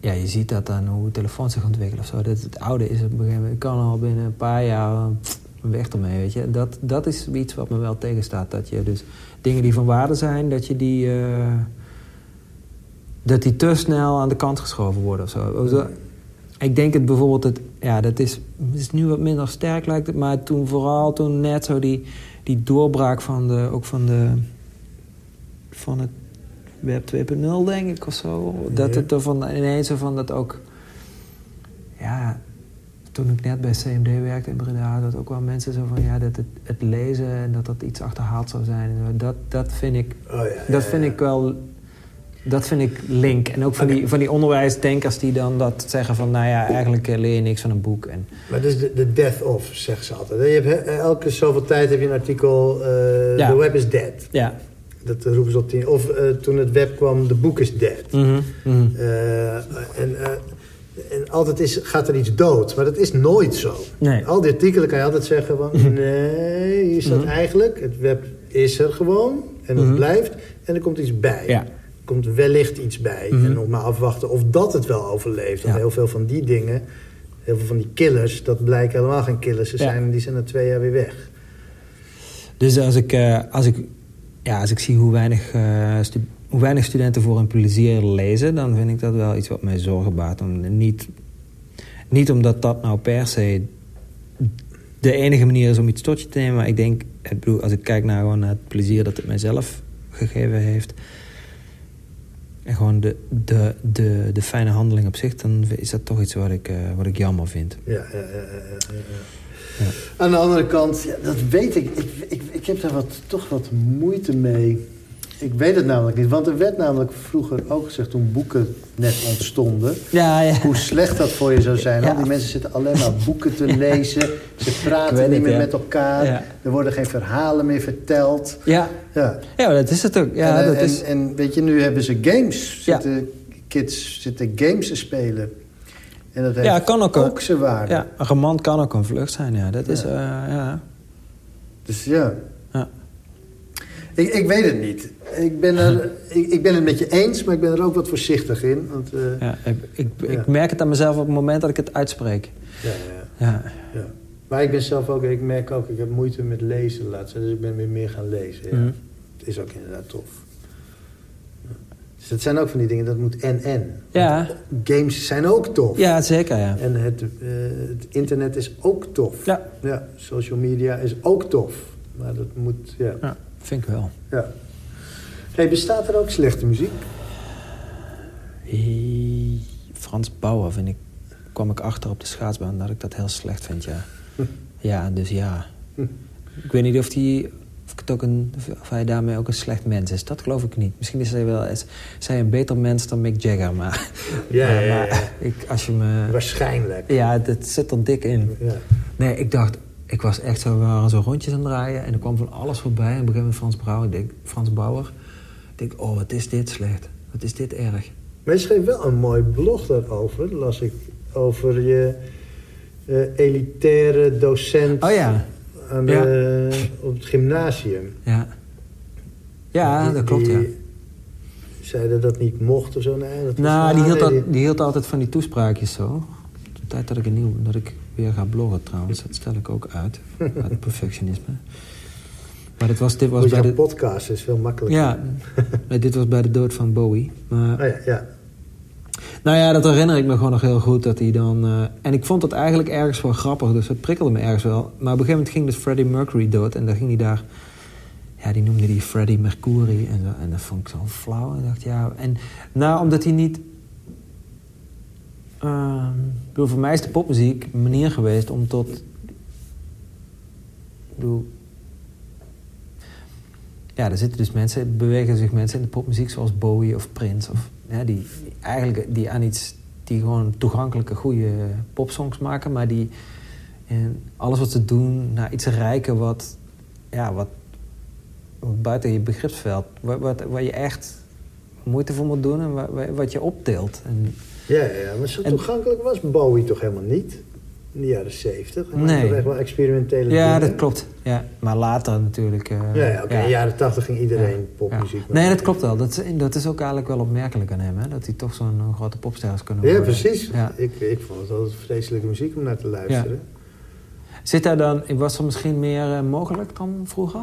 ja, je ziet dat dan hoe telefoons zich ontwikkelen of zo. Dat het oude is op een gegeven moment, kan al binnen een paar jaar pff, weg ermee, weet je. Dat, dat is iets wat me wel tegenstaat, dat je dus dingen die van waarde zijn, dat je die... eh, dat die te snel aan de kant geschoven worden of zo. Ik denk het bijvoorbeeld, het, ja, dat is, is nu wat minder sterk lijkt het, maar toen vooral toen net zo die, die doorbraak van de, ook van de, van het web 2.0 denk ik of zo. Dat het er van ineens zo van dat ook, ja, toen ik net bij CMD werkte in Breda, dat ook wel mensen zo van ja, dat het, het lezen en dat dat iets achterhaald zou zijn. Dat, dat vind ik Oh, ja, ja, dat vind ja. ik wel. Dat vind ik link. En ook van, die, van die onderwijsdenkers die dan dat zeggen van... nou ja, eigenlijk leer je niks van een boek. En, Maar dat is de, de death of, zeggen ze altijd. Je hebt, elke zoveel tijd heb je een artikel... Ja. The web is dead. ja. Dat roepen ze op tien. Of eh, toen het web kwam, de boek is dead. Eh, en altijd is, gaat er iets dood. Maar dat is nooit zo. Nee. Al die artikelen kan je altijd zeggen van... nee, hier staat Mhm. eigenlijk... het web is er gewoon en het Mhm. blijft. En er komt iets bij. Ja. Er komt wellicht iets bij. Mhm. En nog maar afwachten of dat het wel overleeft. Want Ja. heel veel van die dingen... heel veel van die killers... dat blijken helemaal geen killers te Ja. zijn. En die zijn na twee jaar weer weg. Dus als ik, eh, als, ik, ja, als ik zie hoe weinig, stu- hoe weinig studenten voor hun plezier lezen... dan vind ik dat wel iets wat mij zorgen baart. Om, niet, niet omdat dat nou per se de enige manier is om iets tot je te nemen. Maar ik denk, ik bedoel, als ik kijk naar, gewoon naar het plezier dat het mijzelf gegeven heeft... en gewoon de, de, de, de fijne handeling op zich... dan is dat toch iets wat ik, eh, wat ik jammer vind. Ja, ja, ja, ja, ja, ja. Aan de andere kant, ja, dat weet ik. Ik, ik. ik heb daar wat, toch wat moeite mee. Ik weet het namelijk niet. Want er werd namelijk vroeger ook gezegd, toen boeken net ontstonden... Ja, ja. hoe slecht dat voor je zou zijn. Al die mensen zitten alleen maar boeken te lezen. Ze praten niet meer met elkaar. Er worden geen verhalen meer verteld. Ja, Ja. ja dat is het ook. Ja, en, dat en, is... en weet je, nu hebben ze games. Zitten, kids zitten games te spelen. En dat heeft Ja, kan ook, ook zijn waarde. Ja, een roman kan ook een vlucht zijn, ja. Dat is, eh, ja. Dus ja. Ja. Ik, ik weet het niet. Ik ben, er, ik, ik ben het met je eens, maar ik ben er ook wat voorzichtig in. Want, eh, ja ik, ik, Ja. ik merk het aan mezelf op het moment dat ik het uitspreek. ja, ja, Ja, ja. Maar ik ben zelf ook, ik merk ook, ik heb moeite met lezen laatst. Dus ik ben weer meer gaan lezen. Ja. Mhm. Het is ook inderdaad tof. Dus het zijn ook van die dingen, dat moet en-en. ja. Games zijn ook tof. ja zeker, ja. En het, eh, het internet is ook tof. Ja. ja. Social media is ook tof. Maar dat moet, ja. ja, vind ik wel. ja. Hey, bestaat er ook slechte muziek? Hey, Frans Bauer vind ik, kwam ik achter op de schaatsbaan dat ik dat heel slecht vind, ja. Ja, dus ja. Ik weet niet of, die, of, het ook een, of hij daarmee ook een slecht mens is. Dat geloof ik niet. Misschien is hij wel is, is hij een beter mens dan Mick Jagger, maar, Ja, maar, ja, ja. maar ik, als je me... Waarschijnlijk. Ja, dat zit er dik in. Ja. Nee, ik dacht, ik was echt zo, we waren zo rondjes aan het draaien en er kwam van alles voorbij. En op een gegeven moment Frans Bauer, ik denk, Frans Bauer. Denk, oh, wat is dit slecht. Wat is dit erg. Maar je schreef wel een mooi blog daarover, las ik. Over je eh, elitaire docent Oh ja, aan de, op het gymnasium. ja. Ja, Die- dat klopt, ja. Zeiden dat niet mocht of zo? Nee, dat Nou, die hield, al- die hield altijd van die toespraakjes zo. De tijd dat ik, een nieuw, dat ik weer ga bloggen trouwens, dat stel ik ook uit. Uit perfectionisme. Maar dit was, dit was bij de... podcast is veel makkelijker. Ja, nee, dit was bij de dood van Bowie. Maar, Oh ja, ja. Nou ja, dat herinner ik me gewoon nog heel goed. Dat hij dan, eh, en ik vond dat eigenlijk ergens wel grappig, dus dat prikkelde me ergens wel. Maar op een gegeven moment ging dus Freddie Mercury dood en dan ging hij daar... Ja, die noemde die Freddie Mercury en, zo, en dat vond ik zo flauw. En ik dacht, ja... En nou, omdat hij niet... ehm, ik bedoel, voor mij is de popmuziek een manier geweest om tot... Ik bedoel... Ja, er zitten dus mensen, bewegen zich mensen in de popmuziek zoals Bowie of Prince. Of, ja, die, die eigenlijk die aan iets, die gewoon toegankelijke, goede popsongs maken. Maar die in alles wat ze doen naar iets rijken wat, ja, wat, wat buiten je begripsveld. Wat, wat, waar je echt moeite voor moet doen en wa- wa- wat je optilt. En, Ja, ja, maar zo En- toegankelijk was Bowie toch helemaal niet? In de jaren zeventig. Nee. toch echt wel experimentele ja, dingen. dat klopt. Ja, maar later natuurlijk... eh, Ja, ja oké. In de jaren tachtig ging iedereen Ja, popmuziek ja. maken. Nee, dat klopt wel. Dat is, dat is ook eigenlijk wel opmerkelijk aan hem. Hè? Dat hij toch zo'n grote popster is kunnen Ja, worden. precies. Ja. Ik, ik vond het altijd vreselijke muziek om naar te luisteren. Zit daar dan, was er misschien meer eh, mogelijk dan vroeger?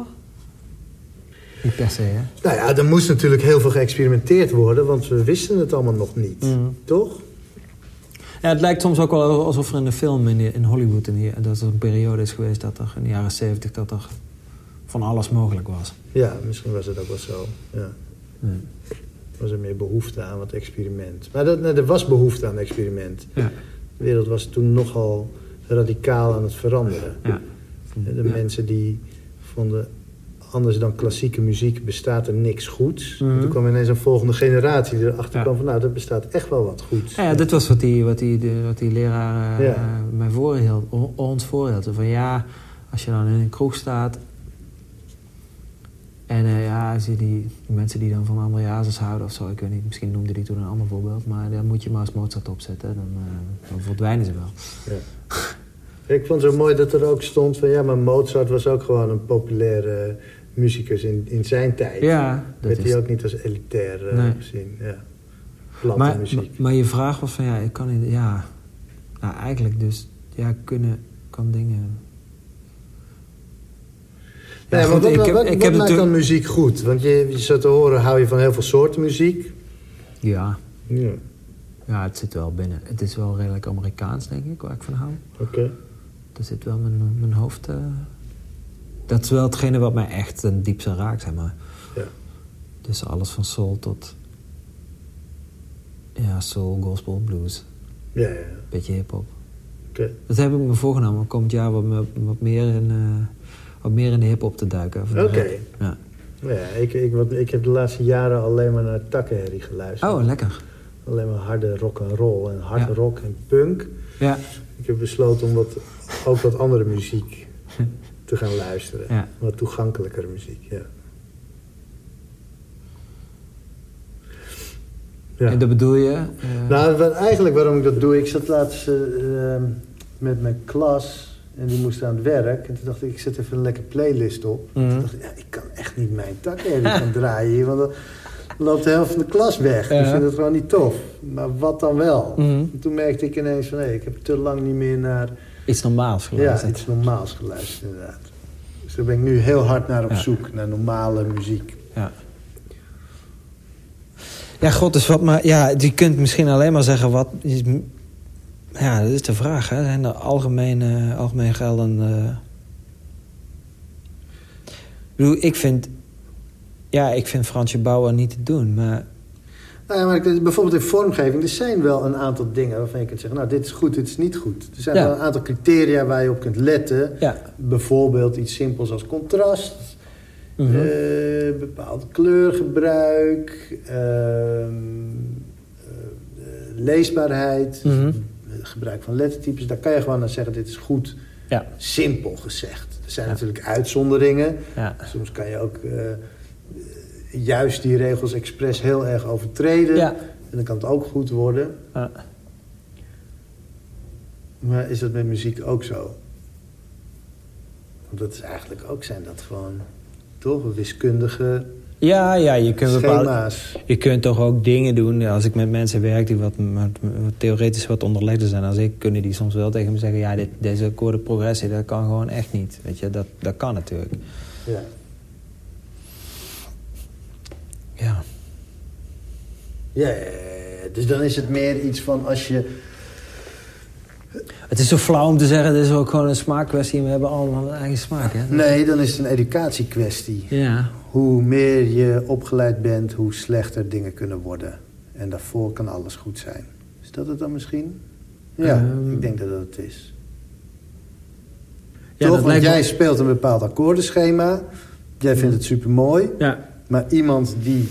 Niet per se, hè? Nou ja, er moest natuurlijk heel veel geëxperimenteerd worden, want we wisten het allemaal nog niet. Mm. Toch? Ja, het lijkt soms ook wel alsof er in de film in, in Hollywood... In die, dat er een periode is geweest dat er in de jaren zeventig... dat er van alles mogelijk was. Ja, misschien was het ook wel zo. Ja. Was er meer behoefte aan wat experiment. Maar dat, er was behoefte aan experiment. Ja. De wereld was toen nogal radicaal aan het veranderen. ja. De mensen die vonden, anders dan klassieke muziek bestaat er niks goeds. Mhm. Toen kwam ineens een volgende generatie die erachter Ja. kwam van... nou, er bestaat echt wel wat goeds. Ja, ja, dit was wat die, wat die, de, wat die leraar eh, Ja. mij voorhield, ons voorhield. Van ja, als je dan in een kroeg staat... en eh, ja, zie je die, die mensen die dan van André Hazes houden of zo... ik weet niet, misschien noemde die toen een ander voorbeeld... maar dan moet je maar eens Mozart opzetten, dan, eh, dan verdwijnen ze wel. Ja. Ik vond het zo mooi dat er ook stond van... ja, maar Mozart was ook gewoon een populaire muzikus in, in zijn tijd. Ja, dat Werd is... hij ook niet als elitair eh, Nee. gezien. Ja. Platte Maar, muziek. maar je vraag was van ja, ik kan niet... Ja, nou eigenlijk dus... Ja, kunnen kan dingen... Ja, nee, goed, wat, ik wat, heb- wat ik heb maakt dan muziek goed? Want je, je zo te horen hou je van heel veel soorten muziek. Ja, Ja, ja, het zit wel binnen. Het is wel redelijk Amerikaans, denk ik, waar ik van hou. oké. daar zit wel mijn, mijn hoofd... eh, dat is wel hetgene wat mij echt ten diepste raakt, zeg maar. Ja. Dus alles van soul tot... Ja, soul, gospel, blues. Ja, ja. Beetje hip-hop. Oké. Dat heb ik me voorgenomen om komend jaar wat, me- wat, meer, in, eh, wat meer in de hip-hop te duiken. Oké. Ja. Nou Ja, ik, ik, wat, ik heb de laatste jaren alleen maar naar takkenherrie geluisterd. Oh, lekker. Alleen maar harde rock en roll en harde Ja. rock en punk. Ja. Ik heb besloten om wat, ook wat andere muziek te gaan luisteren. Ja. Wat toegankelijkere muziek, ja. Ja. En dat bedoel je? eh, Nou, wat, eigenlijk waarom ik dat doe, ik zat laatst eh, ehm, met mijn klas en die moest aan het werk. En toen dacht ik, ik zet even een lekker playlist op. Toen dacht ik, ja, ik kan echt niet mijn takherrie gaan draaien hier, want dan loopt de helft van de klas weg. Ja. Ik vind het gewoon niet tof. Maar wat dan wel? Mhm. En toen merkte ik ineens van, hé, ik heb te lang niet meer naar Iets normaals ja, geluisterd. iets normaals geluisterd, inderdaad. Dus daar ben ik nu heel hard naar op Ja. zoek, naar normale muziek. Ja. Ja, god, dus wat maar... Ja, je kunt misschien alleen maar zeggen wat... is- Ja, dat is de vraag, hè. Zijn er algemene, algemeen geldende... Ik bedoel, ik vind... Ja, ik vind Fransje Bauer niet te doen, maar... Nou ja, maar ik- bijvoorbeeld in vormgeving, er zijn wel een aantal dingen waarvan je kunt zeggen, nou, dit is goed, dit is niet goed. Er zijn Ja. wel een aantal criteria waar je op kunt letten. Ja. Bijvoorbeeld iets simpels als contrast, Mhm. eh, bepaald kleurgebruik, ehm, eh, leesbaarheid, Mhm. gebruik van lettertypes. Daar kan je gewoon naar zeggen, dit is goed, Ja. simpel gezegd. Er zijn natuurlijk uitzonderingen. Ja. Soms kan je ook eh, juist die regels expres heel erg overtreden. Ja. En dan kan het ook goed worden. Maar is dat met muziek ook zo? Want dat is eigenlijk ook, zijn dat gewoon toch wiskundige Ja, ja, je kunt bepaalde... Je kunt toch ook dingen doen, als ik met mensen werk die wat, wat, wat theoretisch wat onderlegder zijn als ik, kunnen die soms wel tegen me zeggen, ja, dit, deze akkoordenprogressie, dat kan gewoon echt niet. Weet je, dat, dat kan natuurlijk. Ja. Ja. Ja, dus dan is het meer iets van als je... Het is zo flauw om te zeggen, het is ook gewoon een smaakkwestie we hebben allemaal een eigen smaak, hè? Nee, dan is het een educatiekwestie. Ja. Hoe meer je opgeleid bent, hoe slechter dingen kunnen worden. En daarvoor kan alles goed zijn. Is dat het dan misschien? Ja, Ehm. ik denk dat dat het is. Ja, Toch? Want me- jij speelt een bepaald akkoordenschema. Jij vindt het super mooi. Ja. Maar iemand die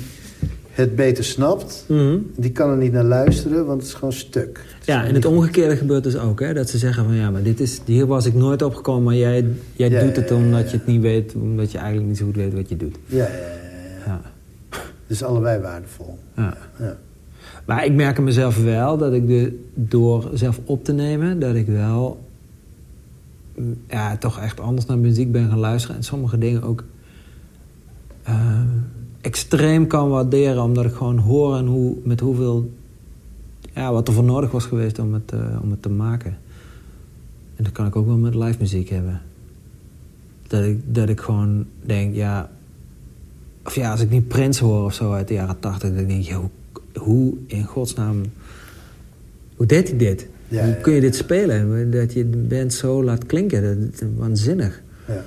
het beter snapt, Mhm. die kan er niet naar luisteren, want het is gewoon stuk. Het Ja, en het omgekeerde gebeurt dus ook, hè? Dat ze zeggen van, ja, maar dit is, hier was ik nooit opgekomen, maar jij, jij Ja, doet het omdat ja. je het niet weet, omdat je eigenlijk niet zo goed weet wat je doet. Ja, ja. Dus allebei waardevol. ja. Ja. Maar ik merk aan mezelf wel dat ik de, door zelf op te nemen, dat ik wel mm, ja, toch echt anders naar muziek ben gaan luisteren. En sommige dingen ook eh, extreem kan waarderen, omdat ik gewoon hoor en hoe, met hoeveel, ja, wat er voor nodig was geweest om het, eh, om het te maken. En dat kan ik ook wel met live muziek hebben. Dat ik, dat ik gewoon denk, ja, of ja, als ik niet Prince hoor of zo uit de jaren tachtig, dan denk ik, ja, hoe, hoe in godsnaam, hoe deed hij dit? Ja, hoe kun je dit spelen? Dat je de band zo laat klinken, dat is waanzinnig. Ja.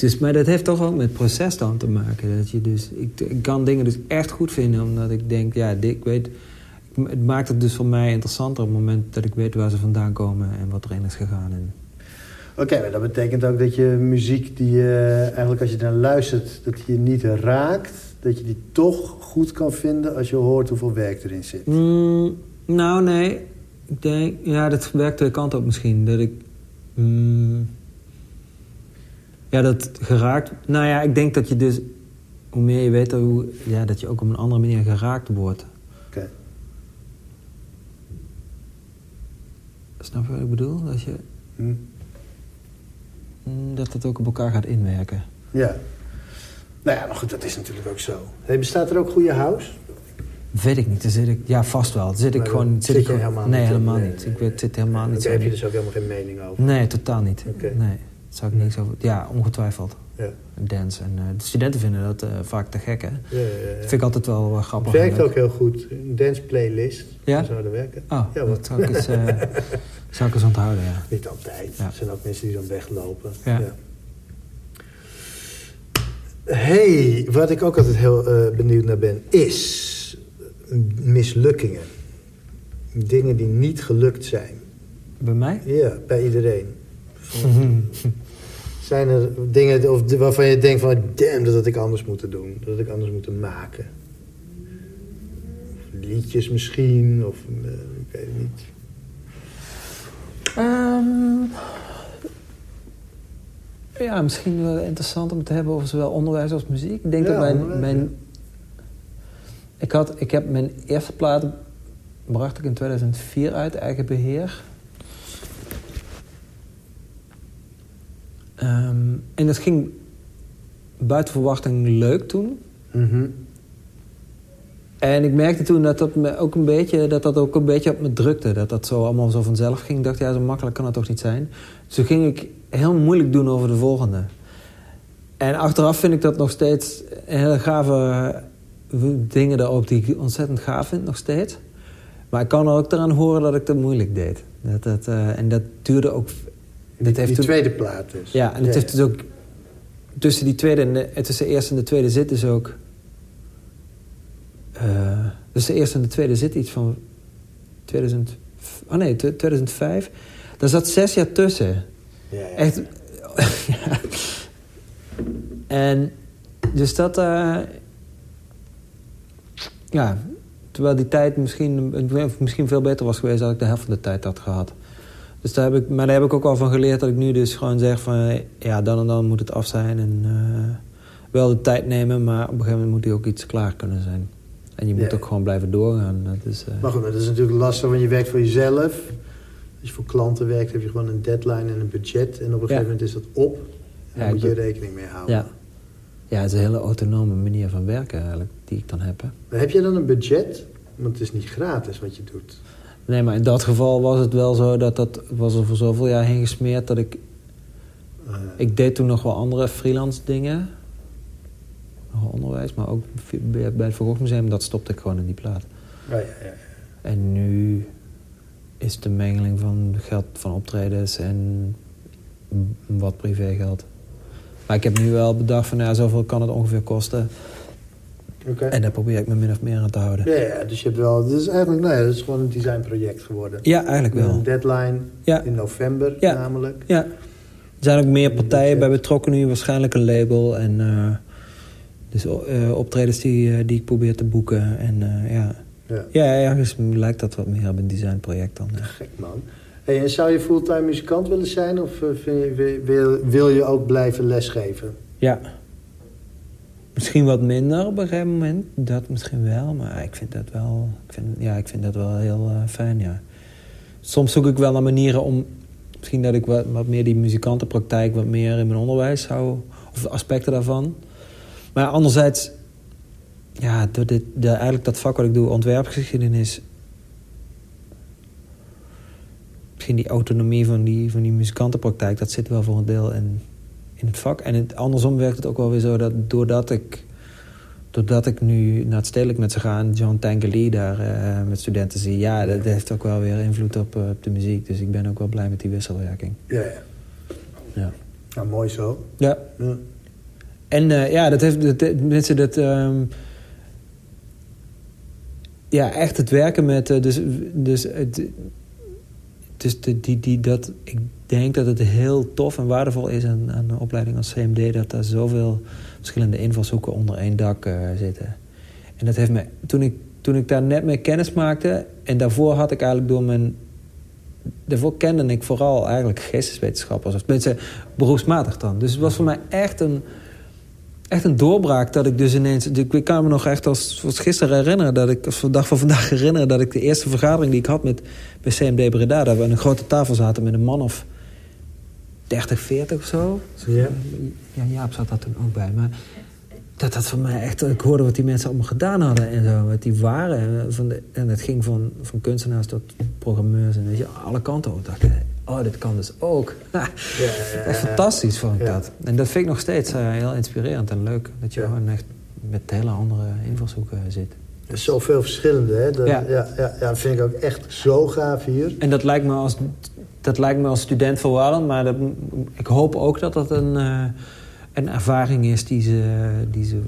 Dus, maar dat heeft toch ook met proces dan te maken. Dat je dus, ik, ik kan dingen dus echt goed vinden, omdat ik denk, ja, ik weet, het maakt het dus voor mij interessanter op het moment dat ik weet waar ze vandaan komen en wat erin is gegaan. En, Oké, maar dat betekent ook dat je muziek die je eigenlijk als je naar luistert, dat je niet raakt, dat je die toch goed kan vinden als je hoort hoeveel werk erin zit. Mm, nou, nee. Ik denk, ja, dat werkt twee kanten op misschien. Dat ik. mm, ja, dat geraakt. Nou ja, ik denk dat je dus. Hoe meer je weet, hoe, ja, dat je ook op een andere manier geraakt wordt. Oké. Snap je wat ik bedoel? Dat, je, Hm? mm, dat het ook op elkaar gaat inwerken. Ja. Nou ja, maar goed, dat is natuurlijk ook zo. Hey, bestaat er ook goede house? Weet ik niet. Dan zit ik, ja, vast wel. Dan zit ik gewoon. dat Zit zit ik helemaal nee, niet helemaal Nee, niet. nee, Ik weet, zit helemaal niet Daar heb je dus ook helemaal geen mening over. Nee, totaal niet. Oké. Nee. Zou ik niks over... Ja, ongetwijfeld. Ja. Dance. En eh, de studenten vinden dat eh, vaak te gek, hè? Ja, ja, ja. Vind ik altijd wel grappig. Het werkt ook heel goed. Een dance playlist. Ja? Dat zou er werken. Oh, Ja, dat wat? zou ik, eens, eh, zou ik eens onthouden, ja. Niet altijd. Er zijn ook mensen die dan weglopen. Ja. hey, wat ik ook altijd heel benieuwd naar ben, is mislukkingen. Dingen die niet gelukt zijn. Bij mij? Ja, bij iedereen. Zijn er dingen of, waarvan je denkt van... damn, dat had ik anders moeten doen. Dat had ik anders moeten maken. Of liedjes misschien, of eh, ik weet het niet. Ehm, ja, misschien wel interessant om te hebben over zowel onderwijs als muziek. Ik denk Ja, dat mijn... mijn ik, had, ik heb mijn eerste plaat bracht ik in 2004 uit, eigen beheer. Ehm, en dat ging buiten verwachting leuk toen. Mhm. En ik merkte toen dat dat, me ook een beetje, dat dat ook een beetje op me drukte. Dat dat zo allemaal zo vanzelf ging. Ik dacht, ja, zo makkelijk kan het toch niet zijn. Dus toen ging ik heel moeilijk doen over de volgende. En achteraf vind ik dat nog steeds hele gave dingen erop die ik ontzettend gaaf vind, nog steeds. Maar ik kan er ook eraan horen dat ik dat moeilijk deed. Dat, dat, eh, en dat duurde ook... Die, Dat heeft die toen- tweede plaat dus. Ja, en het heeft dus ook... Tussen die tweede en de, tussen de eerste en de tweede zit dus ook... eh tussen de eerste en de tweede zit iets van 2000... Oh nee, 2005. Daar zat zes jaar tussen. Ja, ja. Echt... ja. En dus dat... eh, ja, terwijl die tijd misschien, misschien veel beter was geweest... als ik de helft van de tijd had gehad. Dus daar heb ik, maar daar heb ik ook al van geleerd dat ik nu dus gewoon zeg van... ja, dan en dan moet het af zijn en eh, wel de tijd nemen... maar op een gegeven moment moet die ook iets klaar kunnen zijn. En je moet Ja. ook gewoon blijven doorgaan. Dat is, eh, Maar goed, dat is natuurlijk lastig, want je werkt voor jezelf. Als je voor klanten werkt, heb je gewoon een deadline en een budget. En op een gegeven moment is dat op. En daar Ja, moet je rekening mee houden. ja. ja, het is een hele autonome manier van werken eigenlijk... die ik dan heb. Hè. Maar heb je dan een budget? Want het is niet gratis wat je doet. Nee, maar in dat geval was het wel zo dat dat was er voor zoveel jaar heen gesmeerd dat ik Eh, Ik deed toen nog wel andere freelance dingen. Nog onderwijs, maar ook bij het Van Museum, dat stopte ik gewoon in die plaat. ja, ja, ja. En nu is een mengeling van geld van optredens en wat privégeld. Maar ik heb nu wel bedacht van, ja, zoveel kan het ongeveer kosten. En daar probeer ik me min of meer aan te houden. Ja, ja, dus je hebt wel... Dus eigenlijk, nou ja, dat is gewoon een designproject geworden. Ja, eigenlijk wel. Een deadline Ja. in november Ja. namelijk. Ja. Er zijn ook meer partijen bij betrokken nu, waarschijnlijk een label. En, eh, dus eh, optredens die, eh, die ik probeer te boeken. En ja. Ja. ja, ergens lijkt dat wat meer op een designproject dan. ja. Gek man. Hey, en zou je fulltime muzikant willen zijn? Of wil, wil je ook blijven lesgeven? Ja. Misschien wat minder op een gegeven moment. Dat misschien wel, maar ik vind dat wel, ik vind, ja, ik vind dat wel heel eh, fijn, ja. Soms zoek ik wel naar manieren om... Misschien dat ik wat, meer die muzikantenpraktijk... wat meer in mijn onderwijs zou... of aspecten daarvan. Maar anderzijds... Ja, door dit, de, eigenlijk dat vak wat ik doe, ontwerpgeschiedenis... Misschien die autonomie van die, van die muzikantenpraktijk... dat zit wel voor een deel in, in het vak. En het, andersom werkt het ook wel weer zo dat doordat ik... Doordat ik nu naar het stedelijk met ze ga en John daar eh, met studenten zie... ja, dat heeft ook wel weer invloed op, eh, op de muziek. Dus ik ben ook wel blij met die wisselwerking. Ja, ja. Ja. Nou, mooi zo. Ja, Ja. en eh, ja, dat heeft... Dat, mensen dat... ehm, ja, echt het werken met... dus dus, het, dus die, die, dat, ik denk dat het heel tof en waardevol is aan, aan een opleiding als CMD... dat daar zoveel verschillende invalshoeken onder één dak eh, zitten. En dat heeft me... Toen ik, toen ik daar net mee kennis maakte... en daarvoor had ik eigenlijk door mijn... Daarvoor kende ik vooral eigenlijk geesteswetenschappers. Of mensen beroepsmatig dan. Dus het was voor mij echt een echt een doorbraak dat ik dus ineens... Ik kan me nog echt als, als gisteren herinneren... dat ik als de dag van vandaag herinneren... dat ik de eerste vergadering die ik had met, bij CMD Breda... dat we aan een grote tafel zaten met een man of 30, 40 of zo. Ja. Ja, Jaap zat daar toen ook bij. Maar dat dat voor mij echt... Ik hoorde wat die mensen allemaal gedaan hadden en zo. Wat die waren. En, van de, en het ging van, van kunstenaars tot programmeurs. En weet je, alle kanten op. Ik dacht, oh, dit kan dus ook. Ja, fantastisch vond ik dat. En dat vind ik nog steeds eh, heel inspirerend en leuk. Dat je gewoon echt met hele andere invalshoeken zit. Er is zoveel verschillende, hè? Dat, ja. Ja. Ja, ja, vind ik ook echt zo gaaf hier. En dat lijkt me als, dat lijkt me als student verwarrend, maar dat, ik hoop ook dat dat een, eh, een ervaring is die ze, die ze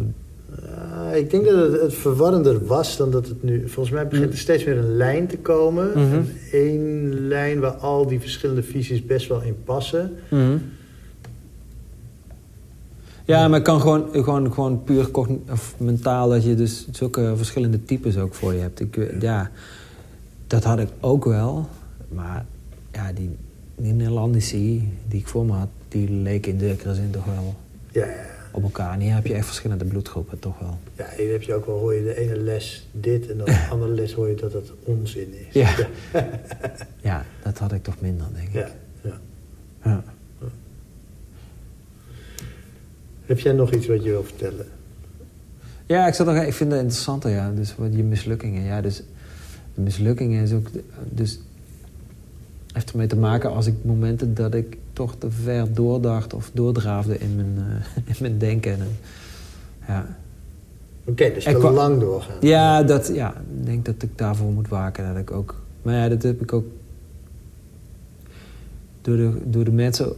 ik denk dat het, het verwarrender was dan dat het nu... Volgens mij begint er steeds meer een lijn te komen. En één lijn waar al die verschillende visies best wel in passen. Mhm. Ja, maar het kan gewoon, gewoon, gewoon puur of mentaal dat je dus zulke verschillende types ook voor je hebt. Ik, ja, dat had ik ook wel. Maar ja, die, die Nederlandici die ik voor me had, die leken in zekere zin toch wel ja, op elkaar. En hier heb je echt verschillende bloedgroepen, toch wel. ja. hier heb je ook wel, hoor je de ene les dit... en dan de andere les hoor je dat het onzin is. Ja. ja. Ja, dat had ik toch minder, denk ik. ja, ja. Ja. Heb jij nog iets wat je wil vertellen? Ja, ik, zat nog, ik vind het interessant, ja. Dus wat je mislukkingen. Ja, dus de mislukkingen is ook... Dus heeft ermee te maken als ik momenten dat ik toch te ver doordacht of doordraafde in mijn, eh, in mijn denken. En, ja. Oké, dus Ik te wou- lang doorgaan. Ja, dat, ja, ik denk dat ik daarvoor moet waken. Dat ik ook, maar ja, dat heb ik ook door de, door de mensen,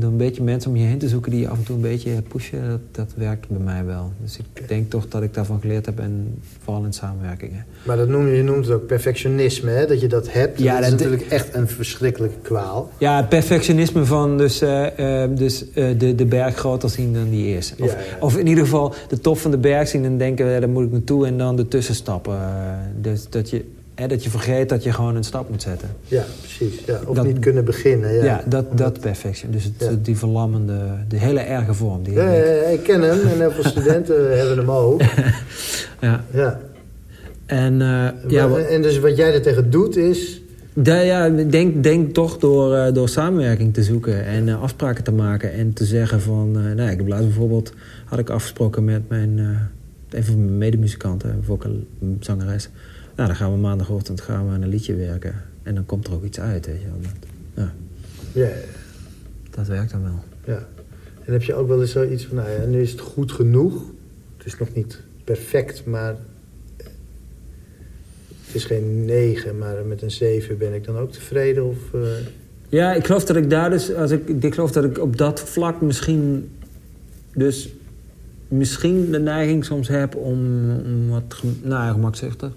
door een beetje mensen om je heen te zoeken die je af en toe een beetje pushen, dat, dat werkt bij mij wel. Dus ik denk toch dat ik daarvan geleerd heb en vooral in samenwerkingen. Maar dat noem je, je noemt het ook perfectionisme, hè? Dat je dat hebt. Ja, dat is natuurlijk echt een verschrikkelijke kwaal. Ja, het perfectionisme van dus, eh, eh, dus eh, de, de berg groter zien dan die is. Of, Ja, ja. of in ieder geval de top van de berg zien en denken, daar moet ik naartoe en dan ertussen stappen. Eh, dus dat je, hè, dat je vergeet dat je gewoon een stap moet zetten. Ja, precies. Ja. Of Dat- niet kunnen beginnen. Ja, Ja, dat, dat perfection. Dus het, Ja. die verlammende, de hele erge vorm. Die Ja, ja, ik ken hem en heel veel studenten hebben hem ook. ja. Ja. En, eh, ja, wat- en dus wat jij er tegen doet is... da- ja, denk, denk toch door, eh, door samenwerking te zoeken en eh, afspraken te maken en te zeggen van... eh, nou, ik heb laatst bijvoorbeeld, had ik afgesproken met mijn, eh, een van mijn medemuzikanten, vocal zangeres. Nou, dan gaan we maandagochtend gaan we aan een liedje werken. En dan komt er ook iets uit, weet je wel. Ja, Ja, dat werkt dan wel. ja. En heb je ook wel eens zoiets van, nou ja, nu is het goed genoeg. Het is nog niet perfect, maar... Het is geen negen, maar met een zeven ben ik dan ook tevreden? Of, eh, Ja, ik geloof dat ik daar dus... Als ik, ik geloof dat ik op dat vlak misschien... Dus misschien de neiging soms heb om, om wat... Nou ja, gemakzuchtig.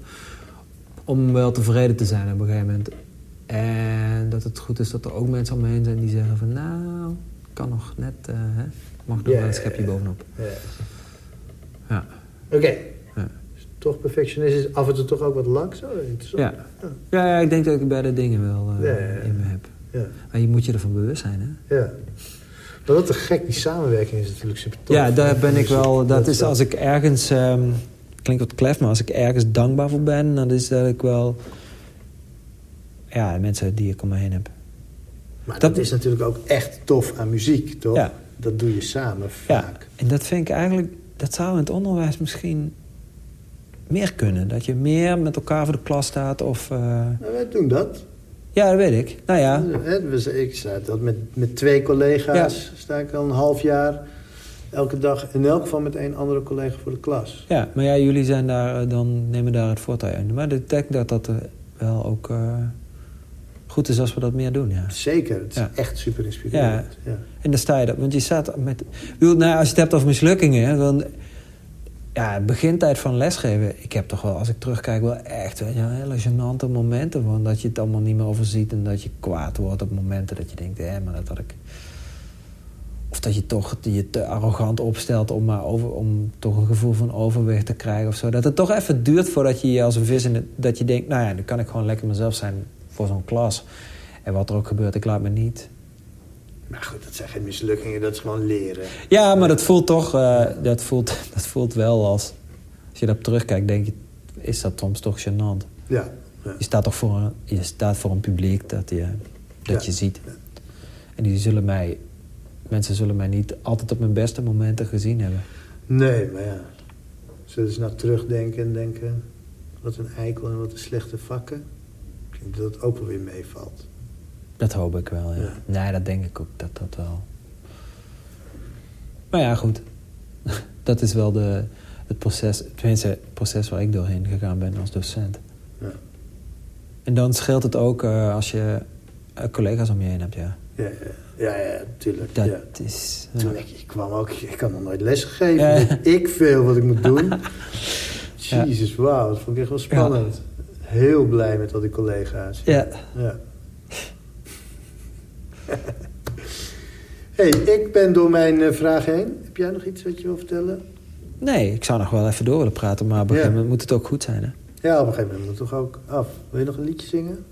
Om wel tevreden te zijn op een gegeven moment. En dat het goed is dat er ook mensen om me heen zijn die zeggen van... Nou, kan nog net... eh, hè, mag nog wel een schepje bovenop. ja. Ja. Oké. Ja. Dus toch perfectionist is af en toe toch ook wat langs. Ja. Ja, ja, ik denk dat ik beide dingen wel eh, in me heb. Maar je moet je ervan bewust zijn, hè? ja. Maar wat te gek, die samenwerking is natuurlijk super tof. Ja, daar ben ik Dus wel. Dat is als ik ergens. ehm, klinkt wat klef, maar als ik ergens dankbaar voor ben, dan is dat ik wel. Ja, mensen die ik om me heen heb. Maar dat- dat is natuurlijk ook echt tof aan muziek, toch? Ja. Dat doe je samen Ja, vaak. en dat vind ik eigenlijk. Dat zou in het onderwijs misschien meer kunnen. Dat je meer met elkaar voor de klas staat of. eh, Nou, wij doen dat. Ja, dat weet ik. Nou ja. We- Ik sta dat met, met twee collega's sta ik al een half jaar. Elke dag in elk geval met een andere collega voor de klas. Ja, maar ja, jullie zijn daar, eh, dan nemen daar het voortouw in. Maar ik denk dat dat eh, wel ook eh, goed is als we dat meer doen, ja. Zeker, het is Ja. echt super inspirerend. Ja. En dan sta je dat, want je staat met... Bedoel, nou, als je het hebt over mislukkingen, dan... Ja, begintijd van lesgeven. Ik heb toch wel, als ik terugkijk, wel echt weet je, hele gênante momenten. Van dat je het allemaal niet meer overziet en dat je kwaad wordt op momenten dat je denkt, hé, maar dat had ik... Of dat je toch je te arrogant opstelt om, maar over, om toch een gevoel van overwicht te krijgen of zo. Dat het toch even duurt voordat je je als een vis in het... Dat je denkt, nou ja, dan kan ik gewoon lekker mezelf zijn voor zo'n klas. En wat er ook gebeurt, ik laat me niet Maar goed, dat zijn geen mislukkingen, dat is gewoon leren. Ja, maar dat voelt toch, eh, dat, voelt, dat voelt wel als... Als je daarop terugkijkt, denk je, is dat soms toch gênant. Ja, ja. Je staat toch voor een, je staat voor een publiek dat je, dat Ja. je ziet. En die zullen mij, mensen zullen mij niet altijd op mijn beste momenten gezien hebben. Nee, maar ja. Zullen ze nou terugdenken en denken... wat een eikel en wat een slechte vakken? Ik denk dat het ook wel weer meevalt. Dat hoop ik wel, ja. Nee, dat denk ik ook, dat dat wel... Maar ja, goed. dat is wel de, het proces, tenminste het proces waar ik doorheen gegaan ben als docent. Ja. En dan scheelt het ook uh, als je uh, collega's om je heen hebt, ja. Ja, ja, ja, ja natuurlijk. Dat ja. is... Toen ik, ik kwam ook, ik kan nog nooit les geven. Ik veel wat ik moet doen. Jezus, wauw, dat vond ik echt wel spannend. Heel blij met al die collega's. Ja. ja. hey, ik ben door mijn uh, vraag heen. Heb jij nog iets wat je wil vertellen? Nee, ik zou nog wel even door willen praten, maar op een gegeven moment moet het ook goed zijn, hè? Ja, op een gegeven moment moet het toch ook af. Wil je nog een liedje zingen?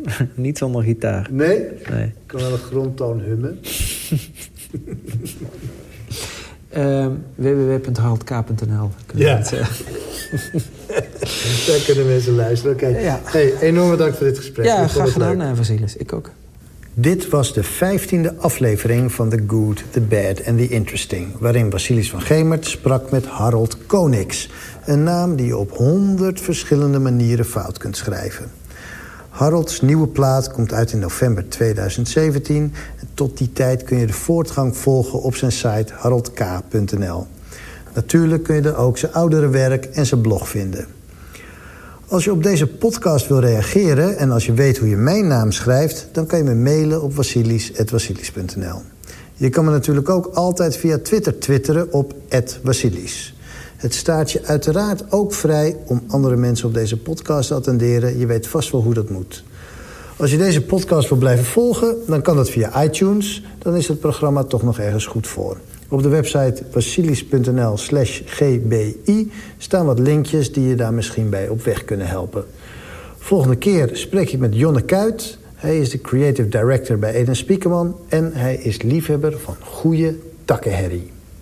Niet zonder gitaar. Nee? Nee. Ik kan wel een grondtoon hummen. uh, www.haraldk.nl Ja. Daar kunnen mensen luisteren. Oké. Ja. Hey, enorm bedankt voor dit gesprek. Ja, graag gedaan, Vasilis. Ik ook. Dit was de vijftiende aflevering van The Good, The Bad and The Interesting... waarin Vasilis van Gemert sprak met Harold Konix... een naam die je op honderd verschillende manieren fout kunt schrijven. Harolds nieuwe plaat komt uit in november 2017... en tot die tijd kun je de voortgang volgen op zijn site haroldk.nl. Natuurlijk kun je er ook zijn oudere werk en zijn blog vinden... Als je op deze podcast wil reageren en als je weet hoe je mijn naam schrijft... dan kan je me mailen op vasilis.vasilis.nl. Je kan me natuurlijk ook altijd via Twitter twitteren op @vasilis. Het staat je uiteraard ook vrij om andere mensen op deze podcast te attenderen. Je weet vast wel hoe dat moet. Als je deze podcast wil blijven volgen, dan kan dat via iTunes. Dan is het programma toch nog ergens goed voor. Op de website vasilis.nl slash gbi staan wat linkjes die je daar misschien bij op weg kunnen helpen. Volgende keer spreek ik met Jonne Kuit. Hij is de creative director bij Eden Spiekerman en hij is liefhebber van goede takkenherrie.